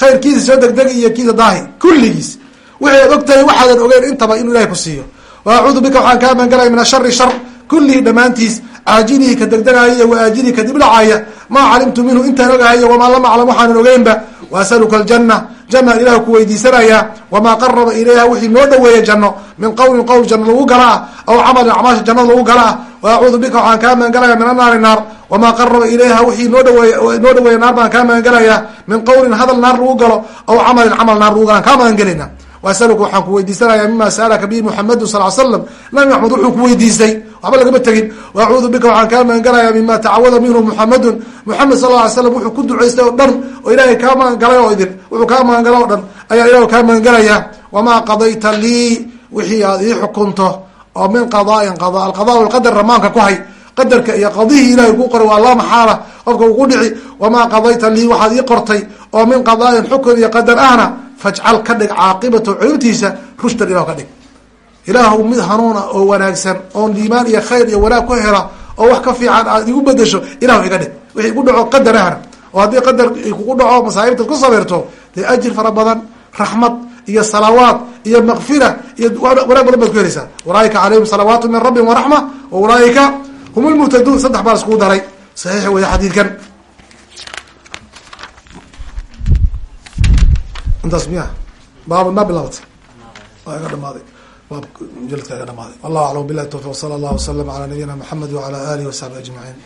[SPEAKER 1] khayr kiisa soo degdeg iyo kiisa daahi kulligiis. Wixii ad waxaadan ogeyn intaba inuu ilahay ku siiyo. Wa acuudu bika waxaan kaa magangalaya min ashari shar kullihi dhammaantiis caajilihii ka degdegaaya wa aajilii ka dibdhacaya maa calimtu minhu intaan ogahayo wamaa lam aclam waxaanan ogeynba wa asaluka aljana jana ilah ku weydiisanayaa wamaa qaraba ilayha wixii noo dhaweeya janno min qowlin qowl janno lagu gala ah aw camalin acmaasha jannada lagu gala ah wa acuudu bika waxaan kaa magangalaya min annaari naar wamaa qaraba ilayha wixii noo dhaweey noo dhaweeya naar baan kaa magangelaya min qowlin hadal naar lagu galo aw camalin camal naar lagu galaan kaa magangelayna wasaluka waxaan ku weydiisanaya mima sa'alaka bihi muxamadu sal l slam nabi maxamed wuxuu ku weydiistay waxba lagama tegin. Waacuudu bika waxaan kaa magangalaya mima tacawada minhu muxamedun muxamed sal ly slam wuxuu ku ducaystay oo dhan oo ilaahay kaa magangalay oo idin wuxuu kaa magangalay o dhan. Ayaa ilah kaa magangalaya wamaa qadayta lii? Wixii aad ii xukunto. Oo min qadaain qada alqada lqadar ramaanka ku hay. Qadarka iyo qadihii ilahay ku qoray waa laa maxaala. Qofka uu ku dhici wamaa qadayta lii? Waxaad ii qortay. Oo min qadaain xukun iyo qadar ahna fajcal ka dhig caaqibata cuyubtiisa rushdan ilah ka dhig. Ilaahu mid hanuuna oo wanaagsan oon liimaan iyo khayr iyo wanaag ku hela oo wax ka fiican aad igu bedesho ilahu iga dhig. Wixii igu dhaco qadar ahna oo haddii qadar kugu dhaco masaa'ibtaad ku sabirto dee ajir fara badan raxmad iyo salawaat iyo makfira iyo wanaag badan baad ku helaysaa. Ulaaika calayhim salawaatu min rabbihim waraxma wa ulaaika hum lmuhtaduun saddex baa iskugu daray saxiix wey xadiidkan intaas miya baab ma bilaabatay waa iga dhamaaday baab mujaladka iga dhamaaday wallahu aclam bilahi tawfiq sala allah wasalam ala nabiyina maxamed wala alihi wasaxbi ajmaciin